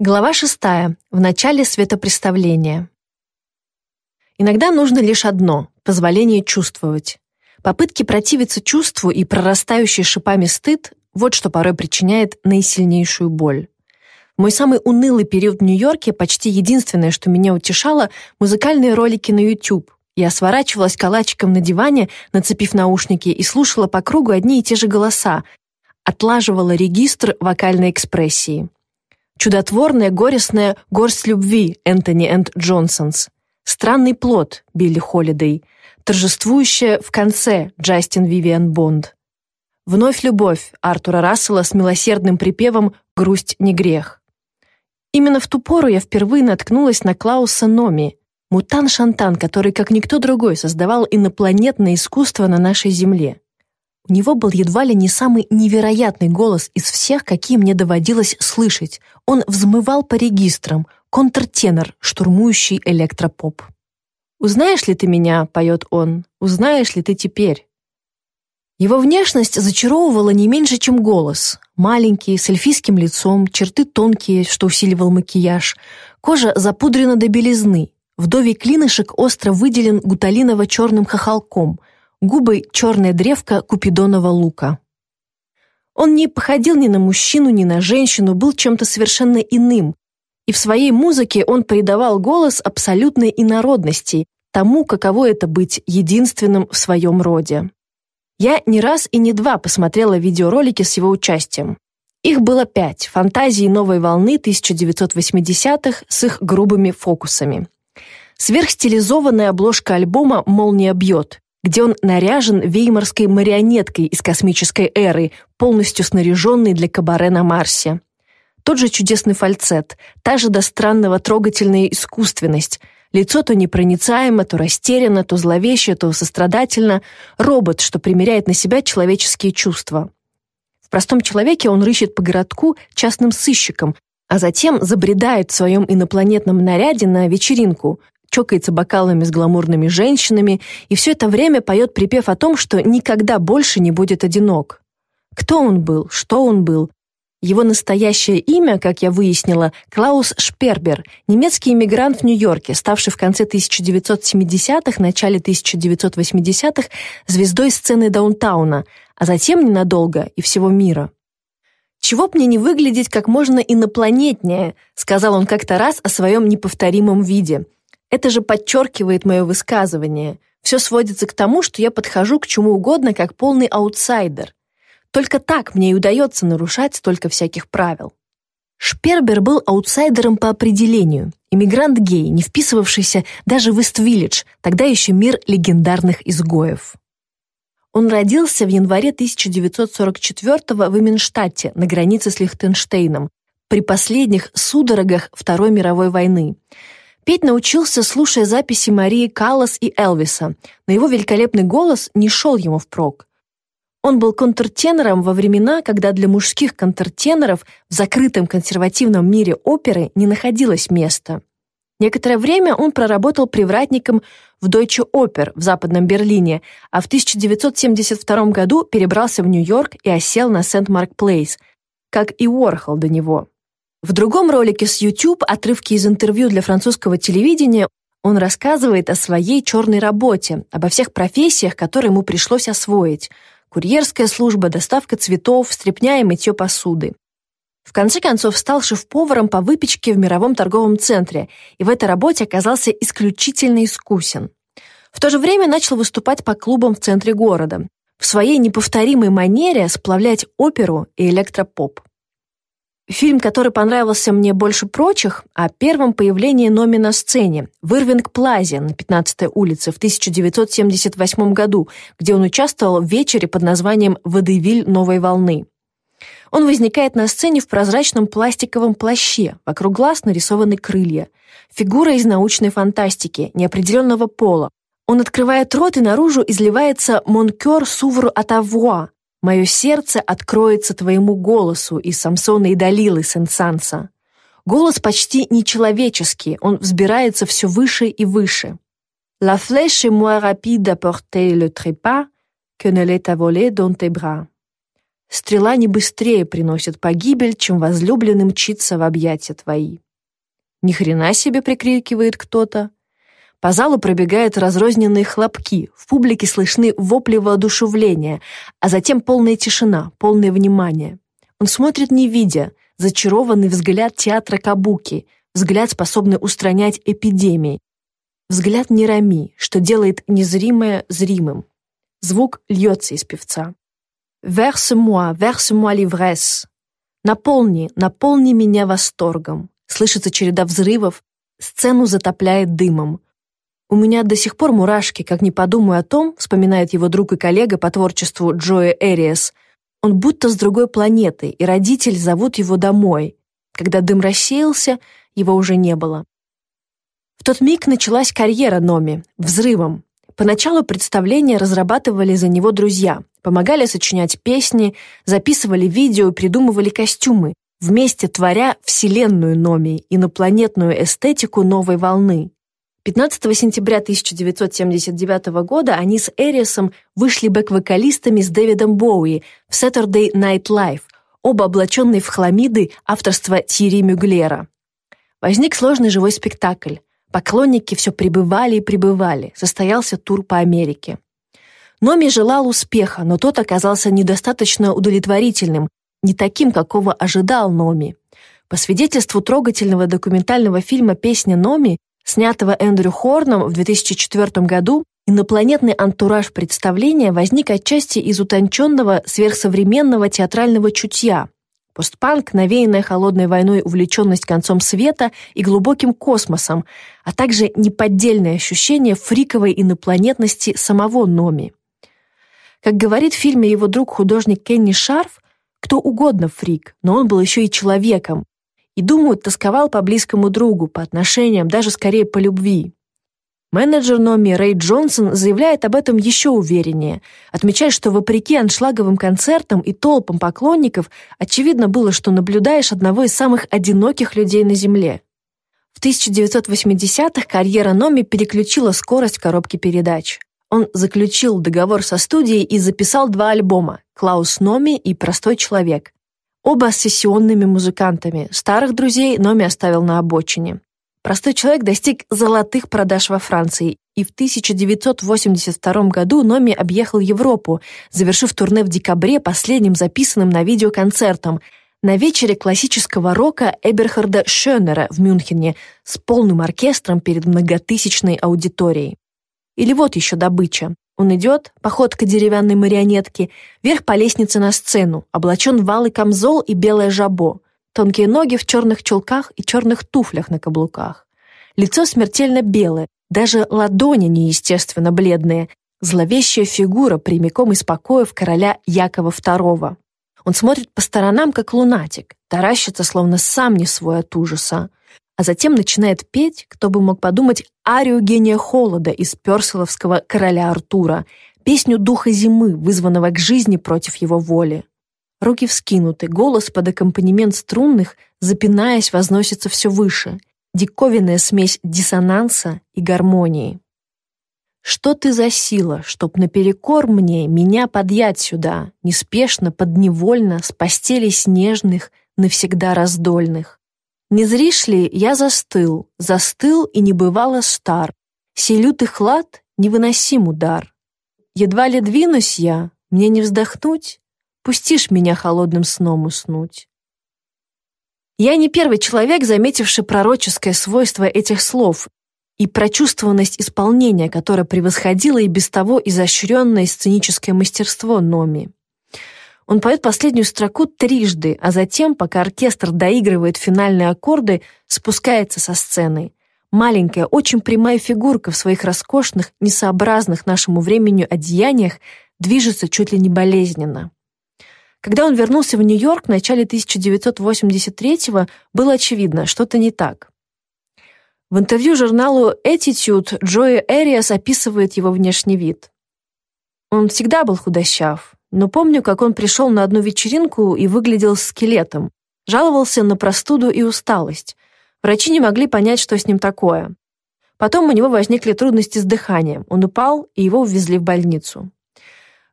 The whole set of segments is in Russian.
Глава шестая. В начале светопреставления. Иногда нужно лишь одно — позволение чувствовать. Попытки противиться чувству и прорастающий шипами стыд — вот что порой причиняет наисильнейшую боль. В мой самый унылый период в Нью-Йорке почти единственное, что меня утешало — музыкальные ролики на YouTube. Я сворачивалась калачиком на диване, нацепив наушники, и слушала по кругу одни и те же голоса, отлаживала регистр вокальной экспрессии. Чудотворная, горестная горсть любви Энтони энд Джонсонс. Странный плод Билли Холидей. Торжествующая в конце Джастин Вивиан Бонд. Вновь любовь Артура Рассела с милосердным припевом «Грусть не грех». Именно в ту пору я впервые наткнулась на Клауса Номи, мутан-шантан, который, как никто другой, создавал инопланетное искусство на нашей Земле. У него был едва ли не самый невероятный голос из всех, какие мне доводилось слышать. Он взмывал по регистрам, контртенор, штурмующий электропоп. «Узнаешь ли ты меня?» — поет он. «Узнаешь ли ты теперь?» Его внешность зачаровывала не меньше, чем голос. Маленький, с эльфийским лицом, черты тонкие, что усиливал макияж. Кожа запудрена до белизны. Вдовий клинышек остро выделен гуталиново-черным хохолком — губы черная древка купидонова лука. Он не походил ни на мужчину, ни на женщину, был чем-то совершенно иным, и в своей музыке он придавал голос абсолютной инородности, тому, каково это быть единственным в своем роде. Я не раз и не два посмотрела видеоролики с его участием. Их было пять «Фантазии новой волны 1980-х» с их грубыми фокусами. Сверхстилизованная обложка альбома «Молния бьет», где он наряжен веймарской марионеткой из космической эры, полностью снаряженной для кабаре на Марсе. Тот же чудесный фальцет, та же до странного трогательная искусственность, лицо то непроницаемо, то растеряно, то зловеще, то сострадательно, робот, что примеряет на себя человеческие чувства. В простом человеке он рыщет по городку частным сыщиком, а затем забредает в своем инопланетном наряде на вечеринку, чокается бокалами с гламурными женщинами и все это время поет припев о том, что никогда больше не будет одинок. Кто он был, что он был? Его настоящее имя, как я выяснила, Клаус Шпербер, немецкий иммигрант в Нью-Йорке, ставший в конце 1970-х, начале 1980-х звездой сцены даунтауна, а затем ненадолго и всего мира. «Чего мне не выглядеть как можно инопланетнее», сказал он как-то раз о своем неповторимом виде. Это же подчеркивает мое высказывание. Все сводится к тому, что я подхожу к чему угодно как полный аутсайдер. Только так мне и удается нарушать столько всяких правил. Шпербер был аутсайдером по определению, иммигрант-гей, не вписывавшийся даже в Ист-Виллидж, тогда еще мир легендарных изгоев. Он родился в январе 1944 в Именштадте, на границе с Лихтенштейном, при последних судорогах Второй мировой войны. Петь научился, слушая записи Марии Каллас и Элвиса, но его великолепный голос не шел ему впрок. Он был контртенором во времена, когда для мужских контртеноров в закрытом консервативном мире оперы не находилось места. Некоторое время он проработал привратником в Deutsche Oper в Западном Берлине, а в 1972 году перебрался в Нью-Йорк и осел на Сент-Марк-Плейс, как и Уорхол до него. В другом ролике с YouTube, отрывки из интервью для французского телевидения, он рассказывает о своей черной работе, обо всех профессиях, которые ему пришлось освоить. Курьерская служба, доставка цветов, стряпня и мытье посуды. В конце концов стал шеф-поваром по выпечке в мировом торговом центре и в этой работе оказался исключительно искусен. В то же время начал выступать по клубам в центре города, в своей неповторимой манере сплавлять оперу и электропоп. Фильм, который понравился мне больше прочих, о первом появлении Номи на сцене в Ирвинг-Плазе на 15-й улице в 1978 году, где он участвовал в вечере под названием «Водевиль новой волны». Он возникает на сцене в прозрачном пластиковом плаще, вокруг глаз нарисованы крылья. Фигура из научной фантастики, неопределенного пола. Он открывает рот, и наружу изливается «Монкер сувру атавуа», Мое сердце откроется твоему голосу из Самсона и Далилы Сенсанса. Голос почти нечеловеческий, он взбирается все выше и выше. La flèche est moins rapide à porter le trépas que ne l'est à voler dans tes bras. Стрела не быстрее приносит погибель, чем возлюбленный мчится в объятия твои. Ни хрена себе прикрикивает кто-то. По залу пробегают разрозненные хлопки, в публике слышны вопли воодушевления, а затем полная тишина, полное внимание. Он смотрит не видя, зачарованный взгляд театра Кабуки, взгляд, способный устранять эпидемии. Взгляд Нерами, что делает незримое зримым. Звук льется из певца. «Verse-moi, verse-moi l'ivresse». «Наполни, наполни меня восторгом». Слышится череда взрывов, сцену затопляет дымом. У меня до сих пор мурашки, как не подумаю о том, вспоминает его друг и коллега по творчеству Джоэ Эриас. Он будто с другой планеты, и родитель зовут его домой. Когда дым рассеялся, его уже не было. В тот миг началась карьера Номи, взрывом. Поначалу представление разрабатывали за него друзья, помогали сочинять песни, записывали видео придумывали костюмы, вместе творя вселенную Номи, инопланетную эстетику новой волны. 15 сентября 1979 года они с Эриасом вышли бэк-вокалистами с Дэвидом Боуи в Saturday Night Live, оба облаченные в хламиды авторства Тири Мюглера. Возник сложный живой спектакль. Поклонники все прибывали и прибывали. Состоялся тур по Америке. Номи желал успеха, но тот оказался недостаточно удовлетворительным, не таким, какого ожидал Номи. По свидетельству трогательного документального фильма «Песня Номи», снятого Эндрю Хорном в 2004 году, инопланетный антураж представления возник отчасти из утонченного сверхсовременного театрального чутья. Постпанк, навеянная холодной войной увлеченность концом света и глубоким космосом, а также неподдельное ощущение фриковой инопланетности самого Номи. Как говорит в фильме его друг-художник Кенни Шарф, кто угодно фрик, но он был еще и человеком, и, думаю, тосковал по близкому другу, по отношениям, даже скорее по любви. Менеджер Номи Рэй Джонсон заявляет об этом еще увереннее, отмечая, что вопреки аншлаговым концертам и толпам поклонников, очевидно было, что наблюдаешь одного из самых одиноких людей на Земле. В 1980-х карьера Номи переключила скорость коробки передач. Он заключил договор со студией и записал два альбома «Клаус Номи» и «Простой человек». Оба с сессионными музыкантами. Старых друзей Номи оставил на обочине. Простой человек достиг золотых продаж во Франции, и в 1982 году Номи объехал Европу, завершив турне в декабре последним записанным на видео концертом на вечере классического рока Эберхарда Шönера в Мюнхене с полным оркестром перед многотысячной аудиторией. Или вот еще добыча. Он идет, походка деревянной марионетки, вверх по лестнице на сцену, облачен в алый камзол и белое жабо, тонкие ноги в черных чулках и черных туфлях на каблуках. Лицо смертельно белое, даже ладони неестественно бледные, зловещая фигура прямиком из покоев короля Якова II. Он смотрит по сторонам, как лунатик, таращится, словно сам не свой от ужаса а затем начинает петь, кто бы мог подумать, арию гения холода из Персиловского «Короля Артура», песню духа зимы, вызванного к жизни против его воли. Руки вскинуты, голос под аккомпанемент струнных, запинаясь, возносится все выше. Диковинная смесь диссонанса и гармонии. Что ты за сила, чтоб наперекор мне меня подъять сюда, неспешно, подневольно, с постелей снежных, навсегда раздольных? Не зришь ли, я застыл, застыл и не бывало стар. Сей лютый хлад — невыносим удар. Едва ли двинусь я, мне не вздохнуть, Пустишь меня холодным сном уснуть. Я не первый человек, заметивший пророческое свойство этих слов и прочувствованность исполнения, которое превосходило и без того изощренное сценическое мастерство Номи. Он поет последнюю строку трижды, а затем, пока оркестр доигрывает финальные аккорды, спускается со сцены. Маленькая, очень прямая фигурка в своих роскошных, несообразных нашему времени одеяниях движется чуть ли не болезненно. Когда он вернулся в Нью-Йорк в начале 1983-го, было очевидно, что-то не так. В интервью журналу Attitude Джои Эриас описывает его внешний вид. Он всегда был худощав, но помню, как он пришел на одну вечеринку и выглядел скелетом. Жаловался на простуду и усталость. Врачи не могли понять, что с ним такое. Потом у него возникли трудности с дыханием. Он упал, и его увезли в больницу.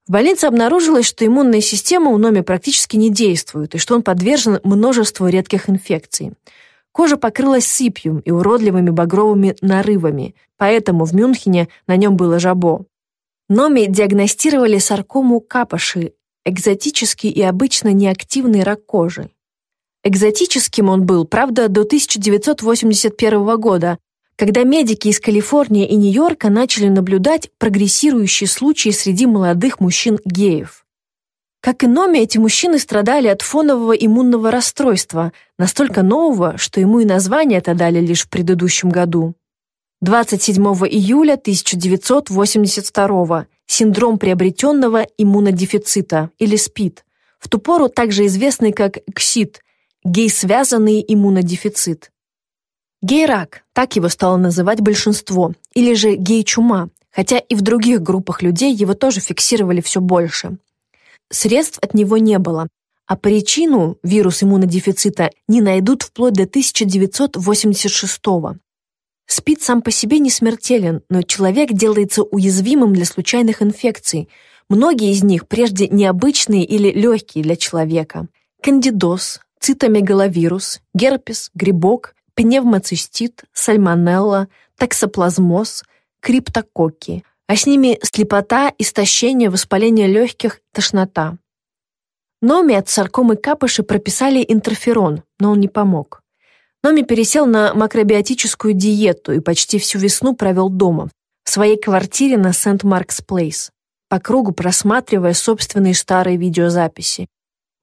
В больнице обнаружилось, что иммунная система у Номи практически не действует и что он подвержен множеству редких инфекций. Кожа покрылась сыпью и уродливыми багровыми нарывами, поэтому в Мюнхене на нем было жабо. Номи диагностировали саркому капоши, экзотический и обычно неактивный рак кожи. Экзотическим он был, правда, до 1981 года, когда медики из Калифорнии и Нью-Йорка начали наблюдать прогрессирующие случаи среди молодых мужчин-геев. Как и Номи, эти мужчины страдали от фонового иммунного расстройства, настолько нового, что ему и название это дали лишь в предыдущем году. 27 июля 1982 синдром приобретенного иммунодефицита или СПИД, в ту пору также известный как КСИД, гей-связанный иммунодефицит. Гей-рак, так его стало называть большинство, или же гей-чума, хотя и в других группах людей его тоже фиксировали все больше. Средств от него не было, а причину вирус иммунодефицита не найдут вплоть до 1986 -го. СПИД сам по себе не смертелен, но человек делается уязвимым для случайных инфекций. Многие из них прежде необычные или легкие для человека. Кандидоз, цитомегаловирус, герпес, грибок, пневмоцистит, сальмонелла, токсоплазмоз, криптококки, а с ними слепота, истощение, воспаление легких, тошнота. Номи от саркомы капыши прописали интерферон, но он не помог. Номи пересел на макробиотическую диету и почти всю весну провел дома, в своей квартире на Сент-Маркс-Плейс, по кругу просматривая собственные старые видеозаписи.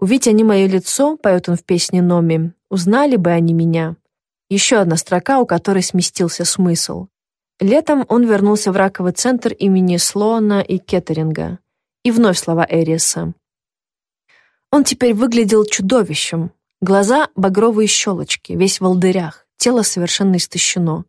Увидеть они мое лицо, поет он в песне Номи, узнали бы они меня. Еще одна строка, у которой сместился смысл. Летом он вернулся в раковый центр имени Слоана и Кеттеринга. И вновь слова Эриса. Он теперь выглядел чудовищем. Глаза — багровые щелочки, весь в волдырях, тело совершенно истощено.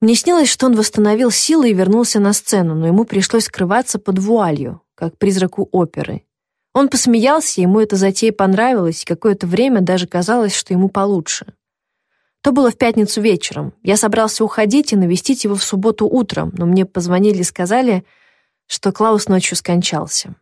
Мне снилось, что он восстановил силы и вернулся на сцену, но ему пришлось скрываться под вуалью, как призраку оперы. Он посмеялся, ему эта затея понравилась, и какое-то время даже казалось, что ему получше. То было в пятницу вечером. Я собрался уходить и навестить его в субботу утром, но мне позвонили и сказали, что Клаус ночью скончался.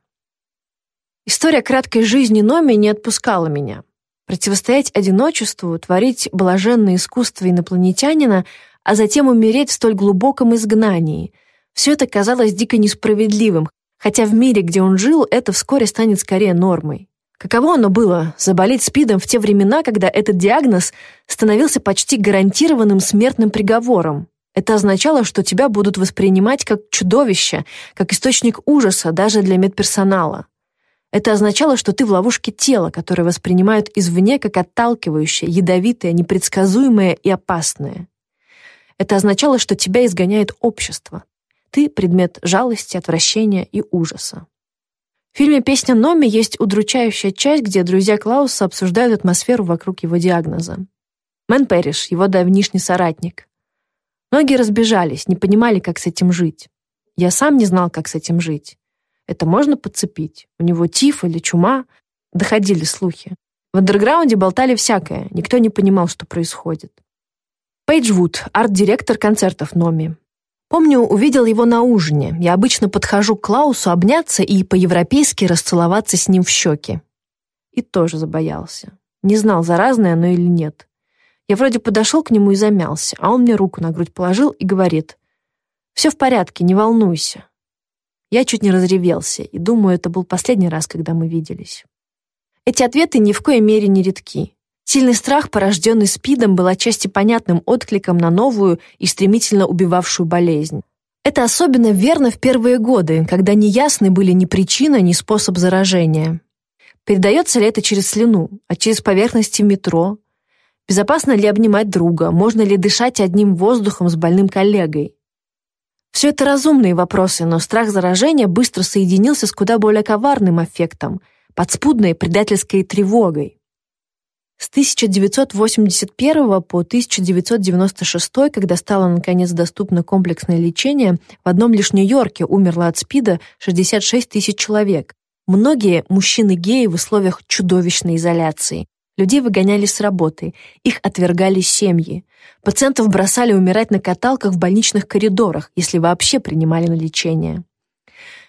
История краткой жизни Номи не отпускала меня. Противостоять одиночеству, творить блаженное искусство инопланетянина, а затем умереть в столь глубоком изгнании — все это казалось дико несправедливым, хотя в мире, где он жил, это вскоре станет скорее нормой. Каково оно было заболеть СПИДом в те времена, когда этот диагноз становился почти гарантированным смертным приговором? Это означало, что тебя будут воспринимать как чудовище, как источник ужаса даже для медперсонала. Это означало, что ты в ловушке тела, которое воспринимают извне как отталкивающее, ядовитое, непредсказуемое и опасное. Это означало, что тебя изгоняет общество. Ты — предмет жалости, отвращения и ужаса. В фильме «Песня Номи» есть удручающая часть, где друзья Клауса обсуждают атмосферу вокруг его диагноза. Мэн Перриш, его давнишний соратник. Многие разбежались, не понимали, как с этим жить. Я сам не знал, как с этим жить. Это можно подцепить? У него тиф или чума? Доходили слухи. В андерграунде болтали всякое, никто не понимал, что происходит. Пейдж Вуд, арт-директор концертов Номи. Помню, увидел его на ужине. Я обычно подхожу к Клаусу обняться и по-европейски расцеловаться с ним в щеки. И тоже забоялся. Не знал, заразное оно или нет. Я вроде подошел к нему и замялся, а он мне руку на грудь положил и говорит, «Все в порядке, не волнуйся». Я чуть не разревелся, и думаю, это был последний раз, когда мы виделись. Эти ответы ни в коей мере не редки. Сильный страх, порожденный СПИДом, был отчасти понятным откликом на новую и стремительно убивавшую болезнь. Это особенно верно в первые годы, когда неясны были ни причина, ни способ заражения. Передается ли это через слюну, а через поверхности метро? Безопасно ли обнимать друга? Можно ли дышать одним воздухом с больным коллегой? Все это разумные вопросы, но страх заражения быстро соединился с куда более коварным эффектом – подспудной предательской тревогой. С 1981 по 1996, когда стало наконец доступно комплексное лечение, в одном лишь Нью-Йорке умерло от СПИДа 66 тысяч человек. Многие мужчины-геи в условиях чудовищной изоляции. Людей выгоняли с работы, их отвергали семьи. Пациентов бросали умирать на каталках в больничных коридорах, если вообще принимали на лечение.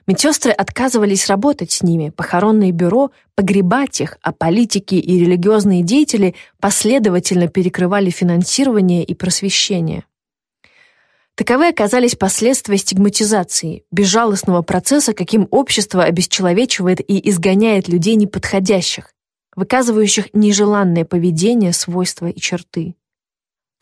Медсестры отказывались работать с ними, похоронные бюро погребать их, а политики и религиозные деятели последовательно перекрывали финансирование и просвещение. Таковы оказались последствия стигматизации, безжалостного процесса, каким общество обесчеловечивает и изгоняет людей неподходящих, выказывающих нежеланное поведение, свойства и черты.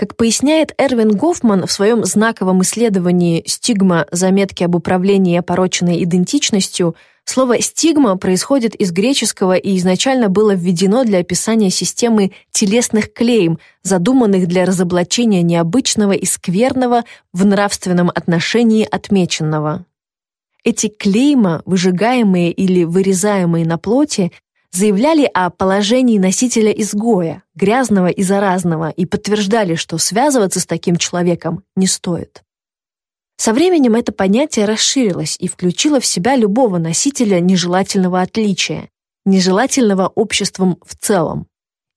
Как поясняет Эрвин Гофман в своем знаковом исследовании «Стигма. Заметки об управлении опороченной идентичностью», слово «стигма» происходит из греческого и изначально было введено для описания системы телесных клейм, задуманных для разоблачения необычного и скверного в нравственном отношении отмеченного. Эти клейма, выжигаемые или вырезаемые на плоти, заявляли о положении носителя-изгоя, грязного и заразного, и подтверждали, что связываться с таким человеком не стоит. Со временем это понятие расширилось и включило в себя любого носителя нежелательного отличия, нежелательного обществом в целом.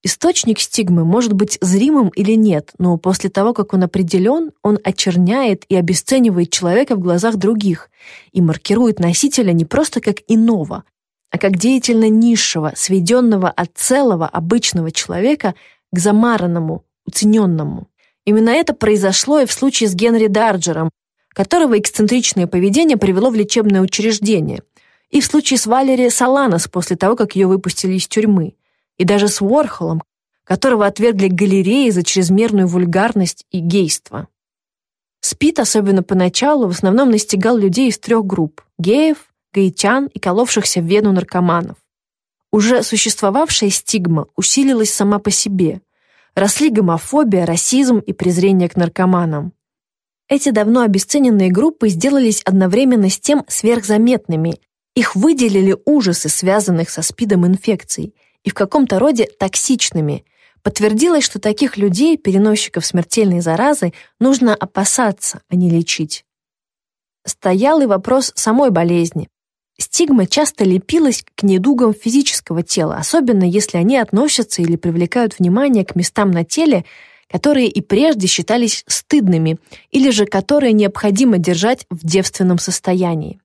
Источник стигмы может быть зримым или нет, но после того, как он определен, он очерняет и обесценивает человека в глазах других и маркирует носителя не просто как иного, а как деятельно низшего, сведенного от целого обычного человека к замаранному, уцененному. Именно это произошло и в случае с Генри Дарджером, которого эксцентричное поведение привело в лечебное учреждение, и в случае с Валери Саланос после того, как ее выпустили из тюрьмы, и даже с Уорхолом, которого отвергли галереи за чрезмерную вульгарность и гейство. Спит, особенно поначалу, в основном настигал людей из трех групп – геев, гаитян и коловшихся в вену наркоманов. Уже существовавшая стигма усилилась сама по себе. Росли гомофобия, расизм и презрение к наркоманам. Эти давно обесцененные группы сделались одновременно с тем сверхзаметными. Их выделили ужасы, связанных со СПИДом инфекций, и в каком-то роде токсичными. Подтвердилось, что таких людей, переносчиков смертельной заразы, нужно опасаться, а не лечить. Стоял и вопрос самой болезни. Стигма часто лепилась к недугам физического тела, особенно если они относятся или привлекают внимание к местам на теле, которые и прежде считались стыдными, или же которые необходимо держать в девственном состоянии.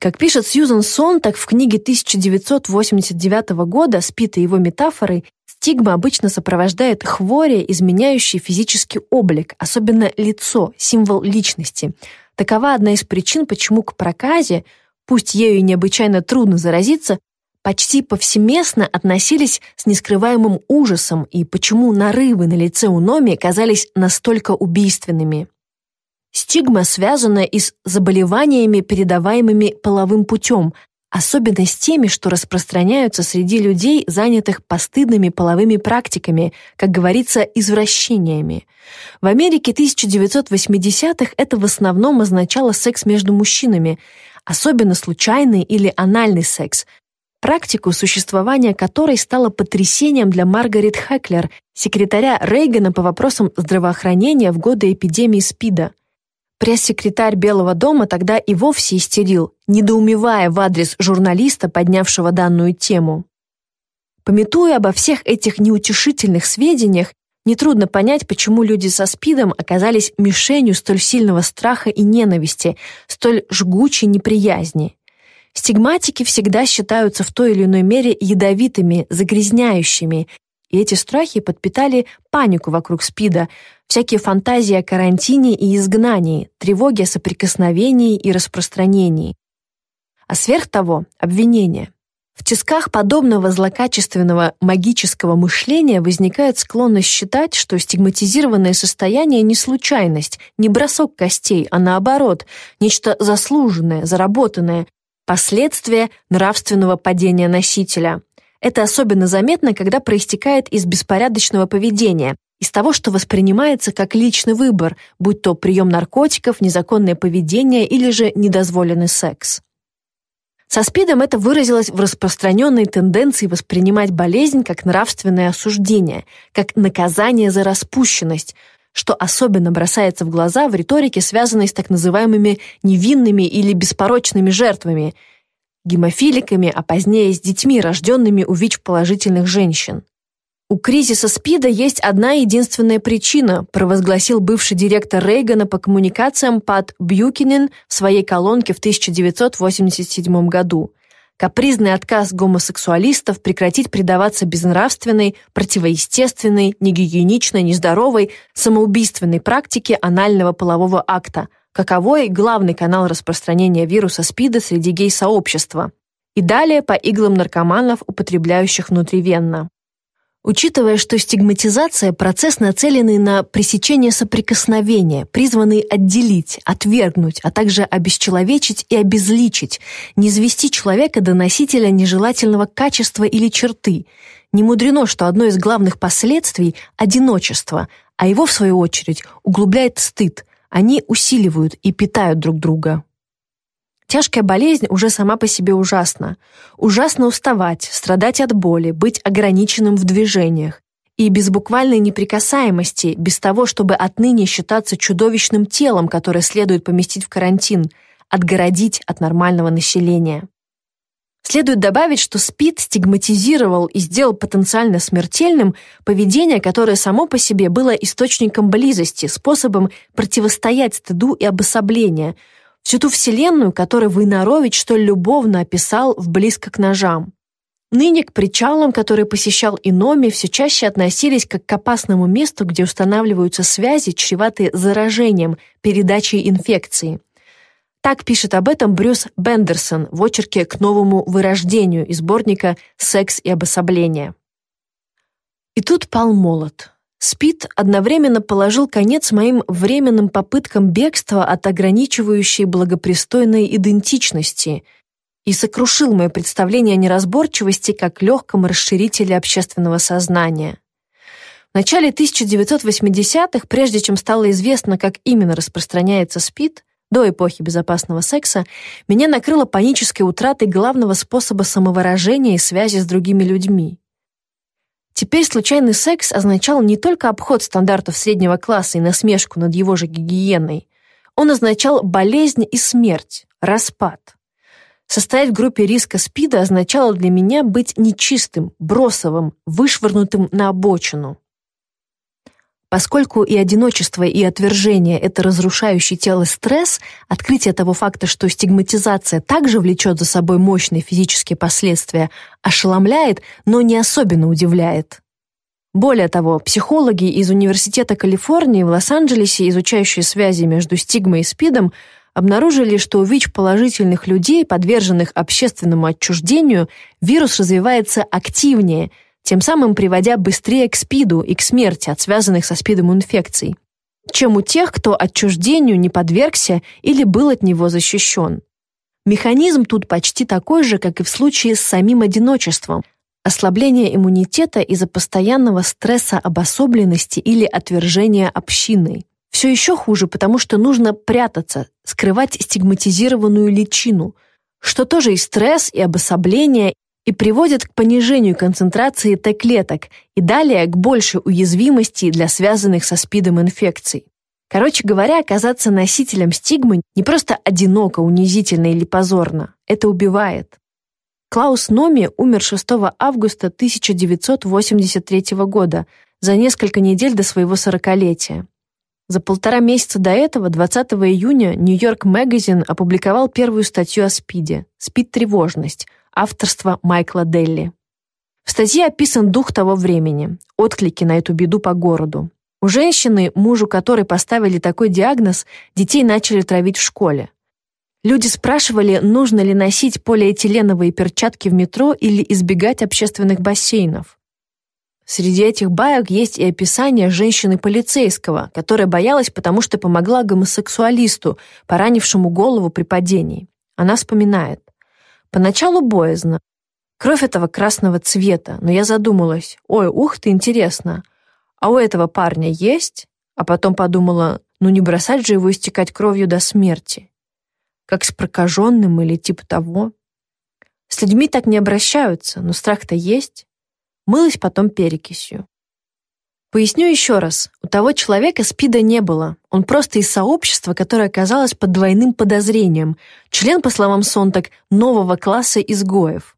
Как пишет Сьюзан Сонтак в книге 1989 года «Спит и его метафоры», стигма обычно сопровождает хворя, изменяющий физический облик, особенно лицо, символ личности. Такова одна из причин, почему к проказе – пусть ею и необычайно трудно заразиться, почти повсеместно относились с нескрываемым ужасом и почему нарывы на лице у Номи казались настолько убийственными. Стигма связана и с заболеваниями, передаваемыми половым путем, особенно с теми, что распространяются среди людей, занятых постыдными половыми практиками, как говорится, извращениями. В Америке 1980-х это в основном означало секс между мужчинами, особенно случайный или анальный секс, практику существования которой стало потрясением для Маргарет Хеклер, секретаря Рейгана по вопросам здравоохранения в годы эпидемии СПИДа. Пресс-секретарь Белого дома тогда и вовсе истерил, недоумевая в адрес журналиста, поднявшего данную тему. Пометуя обо всех этих неутешительных сведениях, Нетрудно понять, почему люди со СПИДом оказались мишенью столь сильного страха и ненависти, столь жгучей неприязни. Стигматики всегда считаются в той или иной мере ядовитыми, загрязняющими, и эти страхи подпитали панику вокруг СПИДа, всякие фантазии о карантине и изгнании, тревоги о соприкосновении и распространении. А сверх того — обвинения. В тисках подобного злокачественного магического мышления возникает склонность считать, что стигматизированное состояние не случайность, не бросок костей, а наоборот, нечто заслуженное, заработанное, последствие нравственного падения носителя. Это особенно заметно, когда проистекает из беспорядочного поведения, из того, что воспринимается как личный выбор, будь то прием наркотиков, незаконное поведение или же недозволенный секс. Со СПИДом это выразилось в распространенной тенденции воспринимать болезнь как нравственное осуждение, как наказание за распущенность, что особенно бросается в глаза в риторике, связанной с так называемыми невинными или беспорочными жертвами, гемофиликами, а позднее с детьми, рожденными у ВИЧ-положительных женщин. У кризиса СПИДа есть одна единственная причина, провозгласил бывший директор Рейгана по коммуникациям Пат Бьюкинен в своей колонке в 1987 году. Капризный отказ гомосексуалистов прекратить предаваться безнравственной, противоестественной, негигиеничной, нездоровой, самоубийственной практике анального полового акта, каковой главный канал распространения вируса СПИДа среди гей-сообщества. И далее по иглам наркоманов, употребляющих внутривенно. Учитывая, что стигматизация – процесс, нацеленный на пресечение соприкосновения, призванный отделить, отвергнуть, а также обесчеловечить и обезличить, не извести человека до носителя нежелательного качества или черты. Не мудрено, что одно из главных последствий – одиночество, а его, в свою очередь, углубляет стыд. Они усиливают и питают друг друга. Тяжкая болезнь уже сама по себе ужасна. Ужасно уставать, страдать от боли, быть ограниченным в движениях. И без буквальной неприкасаемости, без того, чтобы отныне считаться чудовищным телом, которое следует поместить в карантин, отгородить от нормального населения. Следует добавить, что СПИД стигматизировал и сделал потенциально смертельным поведение, которое само по себе было источником близости, способом противостоять стыду и обособлению, всю ту вселенную, которую Войнарович столь любовно описал в «Близко к ножам». Ныне к причалам, которые посещал Иноми, все чаще относились как к опасному месту, где устанавливаются связи, чреватые заражением, передачей инфекции. Так пишет об этом Брюс Бендерсон в очерке «К новому вырождению» из сборника «Секс и обособление». И тут пал молот. СПИД одновременно положил конец моим временным попыткам бегства от ограничивающей благопристойной идентичности и сокрушил мое представление о неразборчивости как легком расширителе общественного сознания. В начале 1980-х, прежде чем стало известно, как именно распространяется СПИД, до эпохи безопасного секса, меня накрыло панической утратой главного способа самовыражения и связи с другими людьми. Теперь случайный секс означал не только обход стандартов среднего класса и насмешку над его же гигиеной. Он означал болезнь и смерть, распад. Состоять в группе риска СПИДа означало для меня быть нечистым, бросовым, вышвырнутым на обочину. Поскольку и одиночество, и отвержение — это разрушающий тело стресс, открытие того факта, что стигматизация также влечет за собой мощные физические последствия, ошеломляет, но не особенно удивляет. Более того, психологи из Университета Калифорнии в Лос-Анджелесе, изучающие связи между стигмой и СПИДом, обнаружили, что у ВИЧ-положительных людей, подверженных общественному отчуждению, вирус развивается активнее — тем самым приводя быстрее к СПИДу и к смерти от связанных со СПИДом инфекций, чем у тех, кто отчуждению не подвергся или был от него защищен. Механизм тут почти такой же, как и в случае с самим одиночеством. Ослабление иммунитета из-за постоянного стресса обособленности или отвержения общиной. Все еще хуже, потому что нужно прятаться, скрывать стигматизированную личину, что тоже и стресс, и обособление, и приводит к понижению концентрации Т-клеток и далее к большей уязвимости для связанных со СПИДом инфекций. Короче говоря, оказаться носителем стигмы не просто одиноко, унизительно или позорно. Это убивает. Клаус Номи умер 6 августа 1983 года, за несколько недель до своего сорокалетия. За полтора месяца до этого, 20 июня, Нью-Йорк Magazine опубликовал первую статью о СПИДе «СПИД-тревожность», авторства Майкла Делли. В статье описан дух того времени, отклики на эту беду по городу. У женщины, мужу которой поставили такой диагноз, детей начали травить в школе. Люди спрашивали, нужно ли носить полиэтиленовые перчатки в метро или избегать общественных бассейнов. Среди этих баек есть и описание женщины-полицейского, которая боялась, потому что помогла гомосексуалисту, поранившему голову при падении. Она вспоминает. Поначалу боязно. Кровь этого красного цвета, но я задумалась, ой, ух ты, интересно, а у этого парня есть? А потом подумала, ну не бросать же его истекать кровью до смерти. Как с прокаженным или типа того. С людьми так не обращаются, но страх-то есть. Мылась потом перекисью. Поясню еще раз. У того человека СПИДа не было. Он просто из сообщества, которое оказалось под двойным подозрением. Член, по словам Сонтак, нового класса изгоев.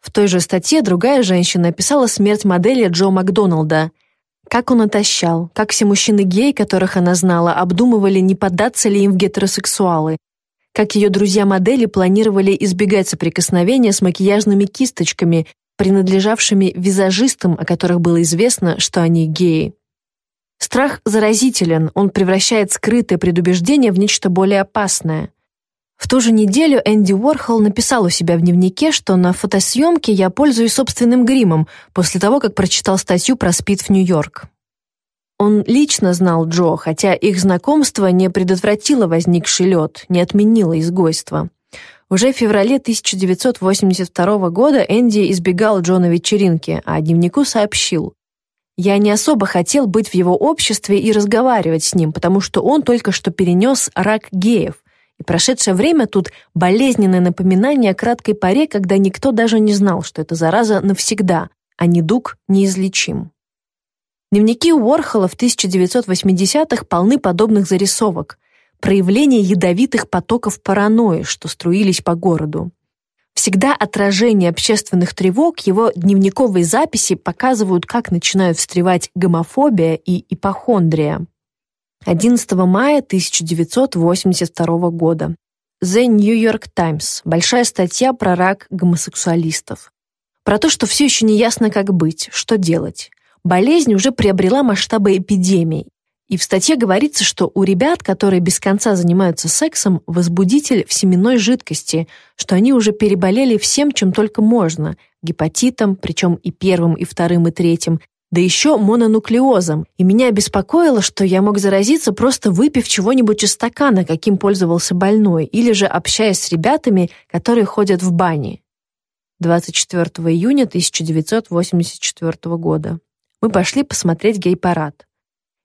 В той же статье другая женщина описала смерть модели Джо Макдоналда. Как он отощал, как все мужчины-геи, которых она знала, обдумывали, не поддаться ли им в гетеросексуалы, как ее друзья-модели планировали избегать соприкосновения с макияжными кисточками, принадлежавшими визажистам, о которых было известно, что они геи. Страх заразителен, он превращает скрытое предубеждение в нечто более опасное. В ту же неделю Энди Уорхол написал у себя в дневнике, что на фотосъемке я пользуюсь собственным гримом после того, как прочитал статью про СПИД в Нью-Йорк. Он лично знал Джо, хотя их знакомство не предотвратило возникший лед, не отменило изгойство. Уже в феврале 1982 года Энди избегал Джо на вечеринке, а дневнику сообщил. «Я не особо хотел быть в его обществе и разговаривать с ним, потому что он только что перенес рак геев, и прошедшее время тут болезненное напоминание о краткой паре, когда никто даже не знал, что эта зараза навсегда, а недуг неизлечим. Дневники Уорхола в 1980-х полны подобных зарисовок, проявления ядовитых потоков паранойи, что струились по городу. Всегда отражение общественных тревог, его дневниковые записи показывают, как начинают встревать гомофобия и ипохондрия. 11 мая 1982 года. The New York Times. Большая статья про рак гомосексуалистов. Про то, что все еще не ясно, как быть, что делать. Болезнь уже приобрела масштабы эпидемии. И в статье говорится, что у ребят, которые без конца занимаются сексом, возбудитель в семенной жидкости, что они уже переболели всем, чем только можно, гепатитом, причем и первым, и вторым, и третьим, да еще мононуклеозом, и меня беспокоило, что я мог заразиться, просто выпив чего-нибудь из стакана, каким пользовался больной, или же общаясь с ребятами, которые ходят в бане. 24 июня 1984 года. Мы пошли посмотреть гей-парад.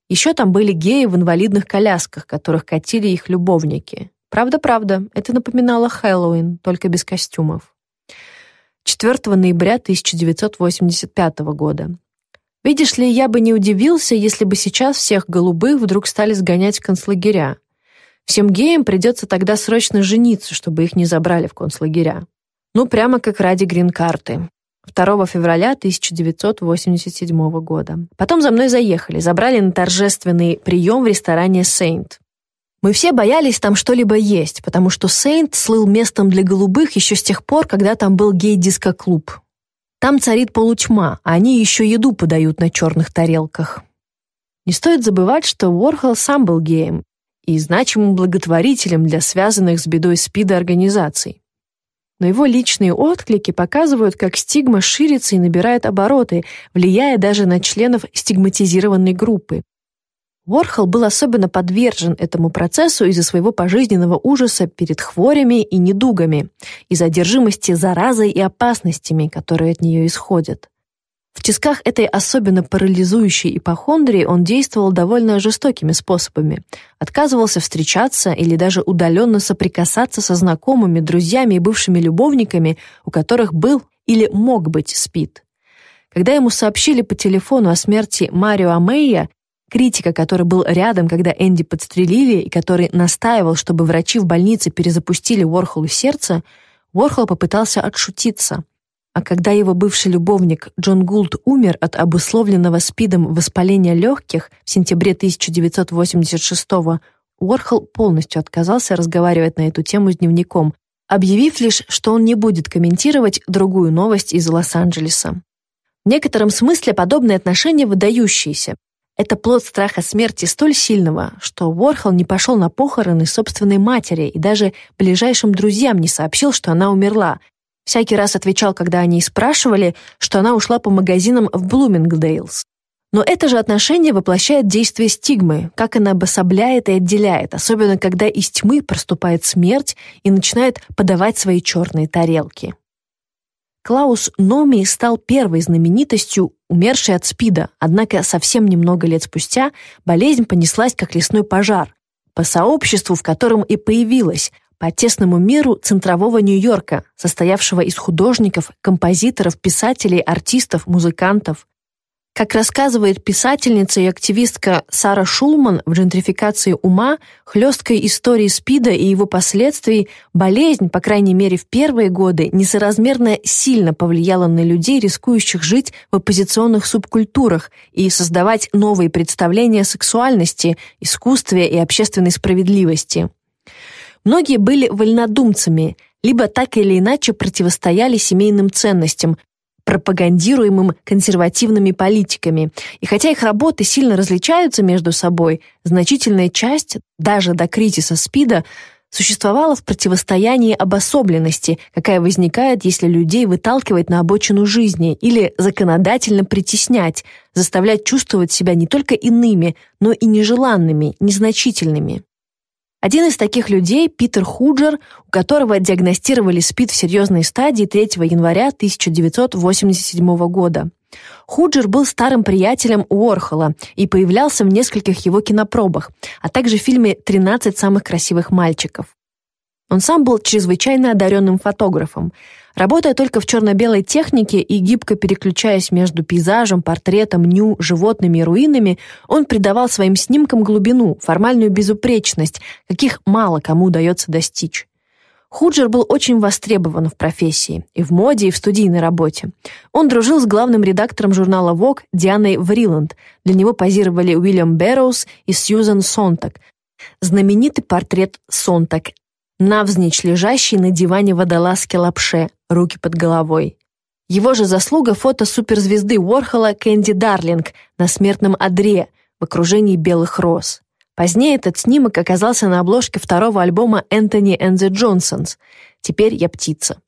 Еще там были геи в инвалидных колясках, которых катили их любовники. Правда-правда, это напоминало Хэллоуин, только без костюмов. 4 ноября 1985 года. Видишь ли, я бы не удивился, если бы сейчас всех голубых вдруг стали сгонять в концлагеря. Всем геям придется тогда срочно жениться, чтобы их не забрали в концлагеря. Ну, прямо как ради грин-карты. 2 февраля 1987 года. Потом за мной заехали, забрали на торжественный прием в ресторане «Сейнт». Мы все боялись там что-либо есть, потому что «Сейнт» слыл местом для голубых еще с тех пор, когда там был гей-диско-клуб. Там царит полутьма, а они еще еду подают на черных тарелках. Не стоит забывать, что Уорхол сам был геем и значимым благотворителем для связанных с бедой СПИДа организаций. Но его личные отклики показывают, как стигма ширится и набирает обороты, влияя даже на членов стигматизированной группы. Ворхол был особенно подвержен этому процессу из-за своего пожизненного ужаса перед хворями и недугами, из-за одержимости заразой и опасностями, которые от нее исходят. В тисках этой особенно парализующей ипохондрии он действовал довольно жестокими способами. Отказывался встречаться или даже удаленно соприкасаться со знакомыми, друзьями и бывшими любовниками, у которых был или мог быть СПИД. Когда ему сообщили по телефону о смерти Марио Амея, Критика, который был рядом, когда Энди подстрелили, и который настаивал, чтобы врачи в больнице перезапустили Уорхолу сердце, Уорхол попытался отшутиться. А когда его бывший любовник Джон Гулд умер от обусловленного СПИДом воспаления легких в сентябре 1986-го, Уорхол полностью отказался разговаривать на эту тему с дневником, объявив лишь, что он не будет комментировать другую новость из Лос-Анджелеса. В некотором смысле подобные отношения выдающиеся, это плод страха смерти столь сильного, что Уорхол не пошел на похороны собственной матери и даже ближайшим друзьям не сообщил, что она умерла. Всякий раз отвечал, когда они спрашивали, что она ушла по магазинам в Блумингдейлс. Но это же отношение воплощает действие стигмы, как она обособляет и отделяет, особенно когда из тьмы проступает смерть и начинает подавать свои черные тарелки. Клаус Номи стал первой знаменитостью, умершей от СПИДа, однако совсем немного лет спустя болезнь понеслась как лесной пожар. По сообществу, в котором и появилась, по тесному миру центрового Нью-Йорка, состоявшего из художников, композиторов, писателей, артистов, музыкантов. Как рассказывает писательница и активистка Сара Шулман в «Джентрификации ума», хлесткой истории СПИДа и его последствий, болезнь, по крайней мере в первые годы, несоразмерно сильно повлияла на людей, рискующих жить в оппозиционных субкультурах и создавать новые представления о сексуальности, искусстве и общественной справедливости. Многие были вольнодумцами, либо так или иначе противостояли семейным ценностям, пропагандируемым консервативными политиками. И хотя их работы сильно различаются между собой, значительная часть, даже до кризиса СПИДа, существовала в противостоянии обособленности, какая возникает, если людей выталкивать на обочину жизни или законодательно притеснять, заставлять чувствовать себя не только иными, но и нежеланными, незначительными. Один из таких людей – Питер Худжер, у которого диагностировали СПИД в серьезной стадии 3 января 1987 года. Худжер был старым приятелем Уорхола и появлялся в нескольких его кинопробах, а также в фильме «13 самых красивых мальчиков». Он сам был чрезвычайно одаренным фотографом. Работая только в черно-белой технике и гибко переключаясь между пейзажем, портретом, ню, животными и руинами, он придавал своим снимкам глубину, формальную безупречность, каких мало кому удается достичь. Худжер был очень востребован в профессии, и в моде, и в студийной работе. Он дружил с главным редактором журнала Vogue Дианой Вриланд. Для него позировали Уильям Бэрроуз и Сьюзан Сонтак. Знаменитый портрет Сонтак навзничь лежащий на диване водолазки лапше, руки под головой. Его же заслуга фото суперзвезды Уорхола Кэнди Дарлинг на смертном одре в окружении белых роз. Позднее этот снимок оказался на обложке второго альбома Энтони and the Johnsons «Теперь я птица».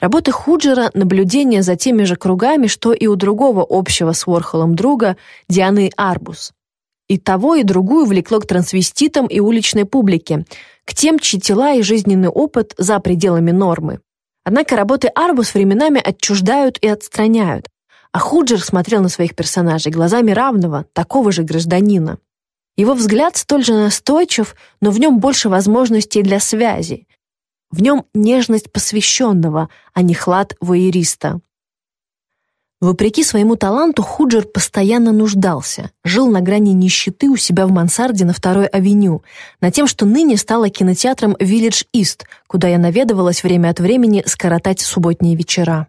Работы Худжера — наблюдение за теми же кругами, что и у другого общего с Уорхолом друга Дианы Арбус. И того, и другую влекло к трансвеститам и уличной публике, к тем, чьи тела и жизненный опыт за пределами нормы. Однако работы Арбус временами отчуждают и отстраняют, а Худжер смотрел на своих персонажей глазами равного, такого же гражданина. Его взгляд столь же настойчив, но в нем больше возможностей для связи. В нем нежность посвященного, а не хлад воериста. Вопреки своему таланту Худжер постоянно нуждался, жил на грани нищеты у себя в мансарде на второй авеню, на тем, что ныне стало кинотеатром Village East, куда я наведывалась время от времени скоротать субботние вечера.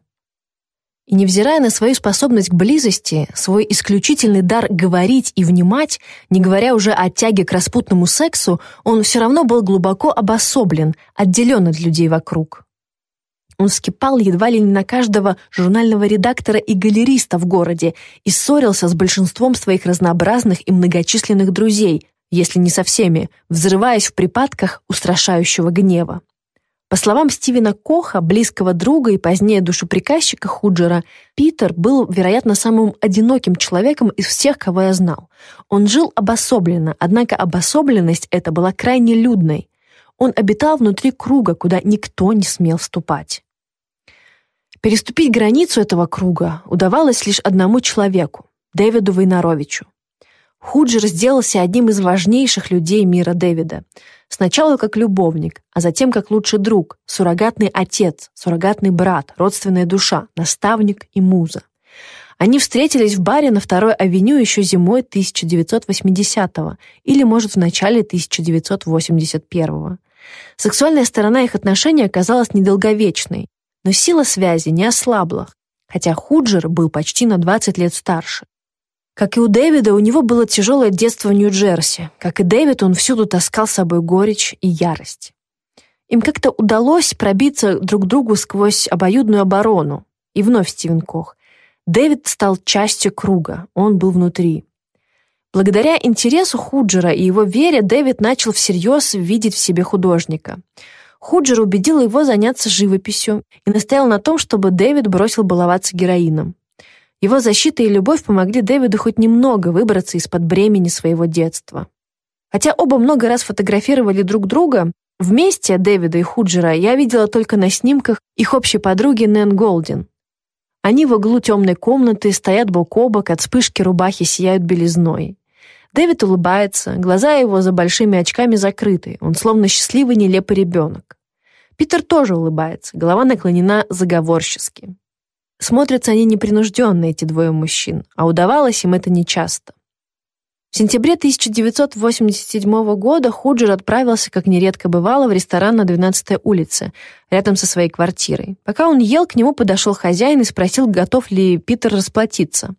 И невзирая на свою способность к близости, свой исключительный дар говорить и внимать, не говоря уже о тяге к распутному сексу, он все равно был глубоко обособлен, отделен от людей вокруг. Он вскипал едва ли не на каждого журнального редактора и галериста в городе и ссорился с большинством своих разнообразных и многочисленных друзей, если не со всеми, взрываясь в припадках устрашающего гнева. По словам Стивена Коха, близкого друга и позднее душеприказчика Худжера, Питер был, вероятно, самым одиноким человеком из всех, кого я знал. Он жил обособленно, однако обособленность эта была крайне людной. Он обитал внутри круга, куда никто не смел вступать. Переступить границу этого круга удавалось лишь одному человеку — Дэвиду Войнаровичу. Худжер сделался одним из важнейших людей мира Дэвида. Сначала как любовник, а затем как лучший друг, суррогатный отец, суррогатный брат, родственная душа, наставник и муза. Они встретились в баре на второй авеню еще зимой 1980-го или, может, в начале 1981-го. Сексуальная сторона их отношений оказалась недолговечной, но сила связи не ослабла, хотя Худжер был почти на 20 лет старше. Как и у Дэвида, у него было тяжелое детство в Нью-Джерси. Как и Дэвид, он всюду таскал с собой горечь и ярость. Им как-то удалось пробиться друг другу сквозь обоюдную оборону. И вновь Стивен Кох. Дэвид стал частью круга, он был внутри. Благодаря интересу Худжера и его вере Дэвид начал всерьез видеть в себе художника — Худжер убедил его заняться живописью и настоял на том, чтобы Дэвид бросил баловаться героином. Его защита и любовь помогли Дэвиду хоть немного выбраться из-под бремени своего детства. Хотя оба много раз фотографировали друг друга, вместе Дэвида и Худжера я видела только на снимках их общей подруги Нэн Голдин. Они в углу темной комнаты стоят бок о бок, от вспышки рубахи сияют белизной. Дэвид улыбается, глаза его за большими очками закрыты, он словно счастливый нелепый ребенок. Питер тоже улыбается, голова наклонена заговорчески. Смотрятся они непринужденно, эти двое мужчин, а удавалось им это нечасто. В сентябре 1987 года Худжер отправился, как нередко бывало, в ресторан на 12-й улице, рядом со своей квартирой. Пока он ел, к нему подошел хозяин и спросил, готов ли Питер расплатиться.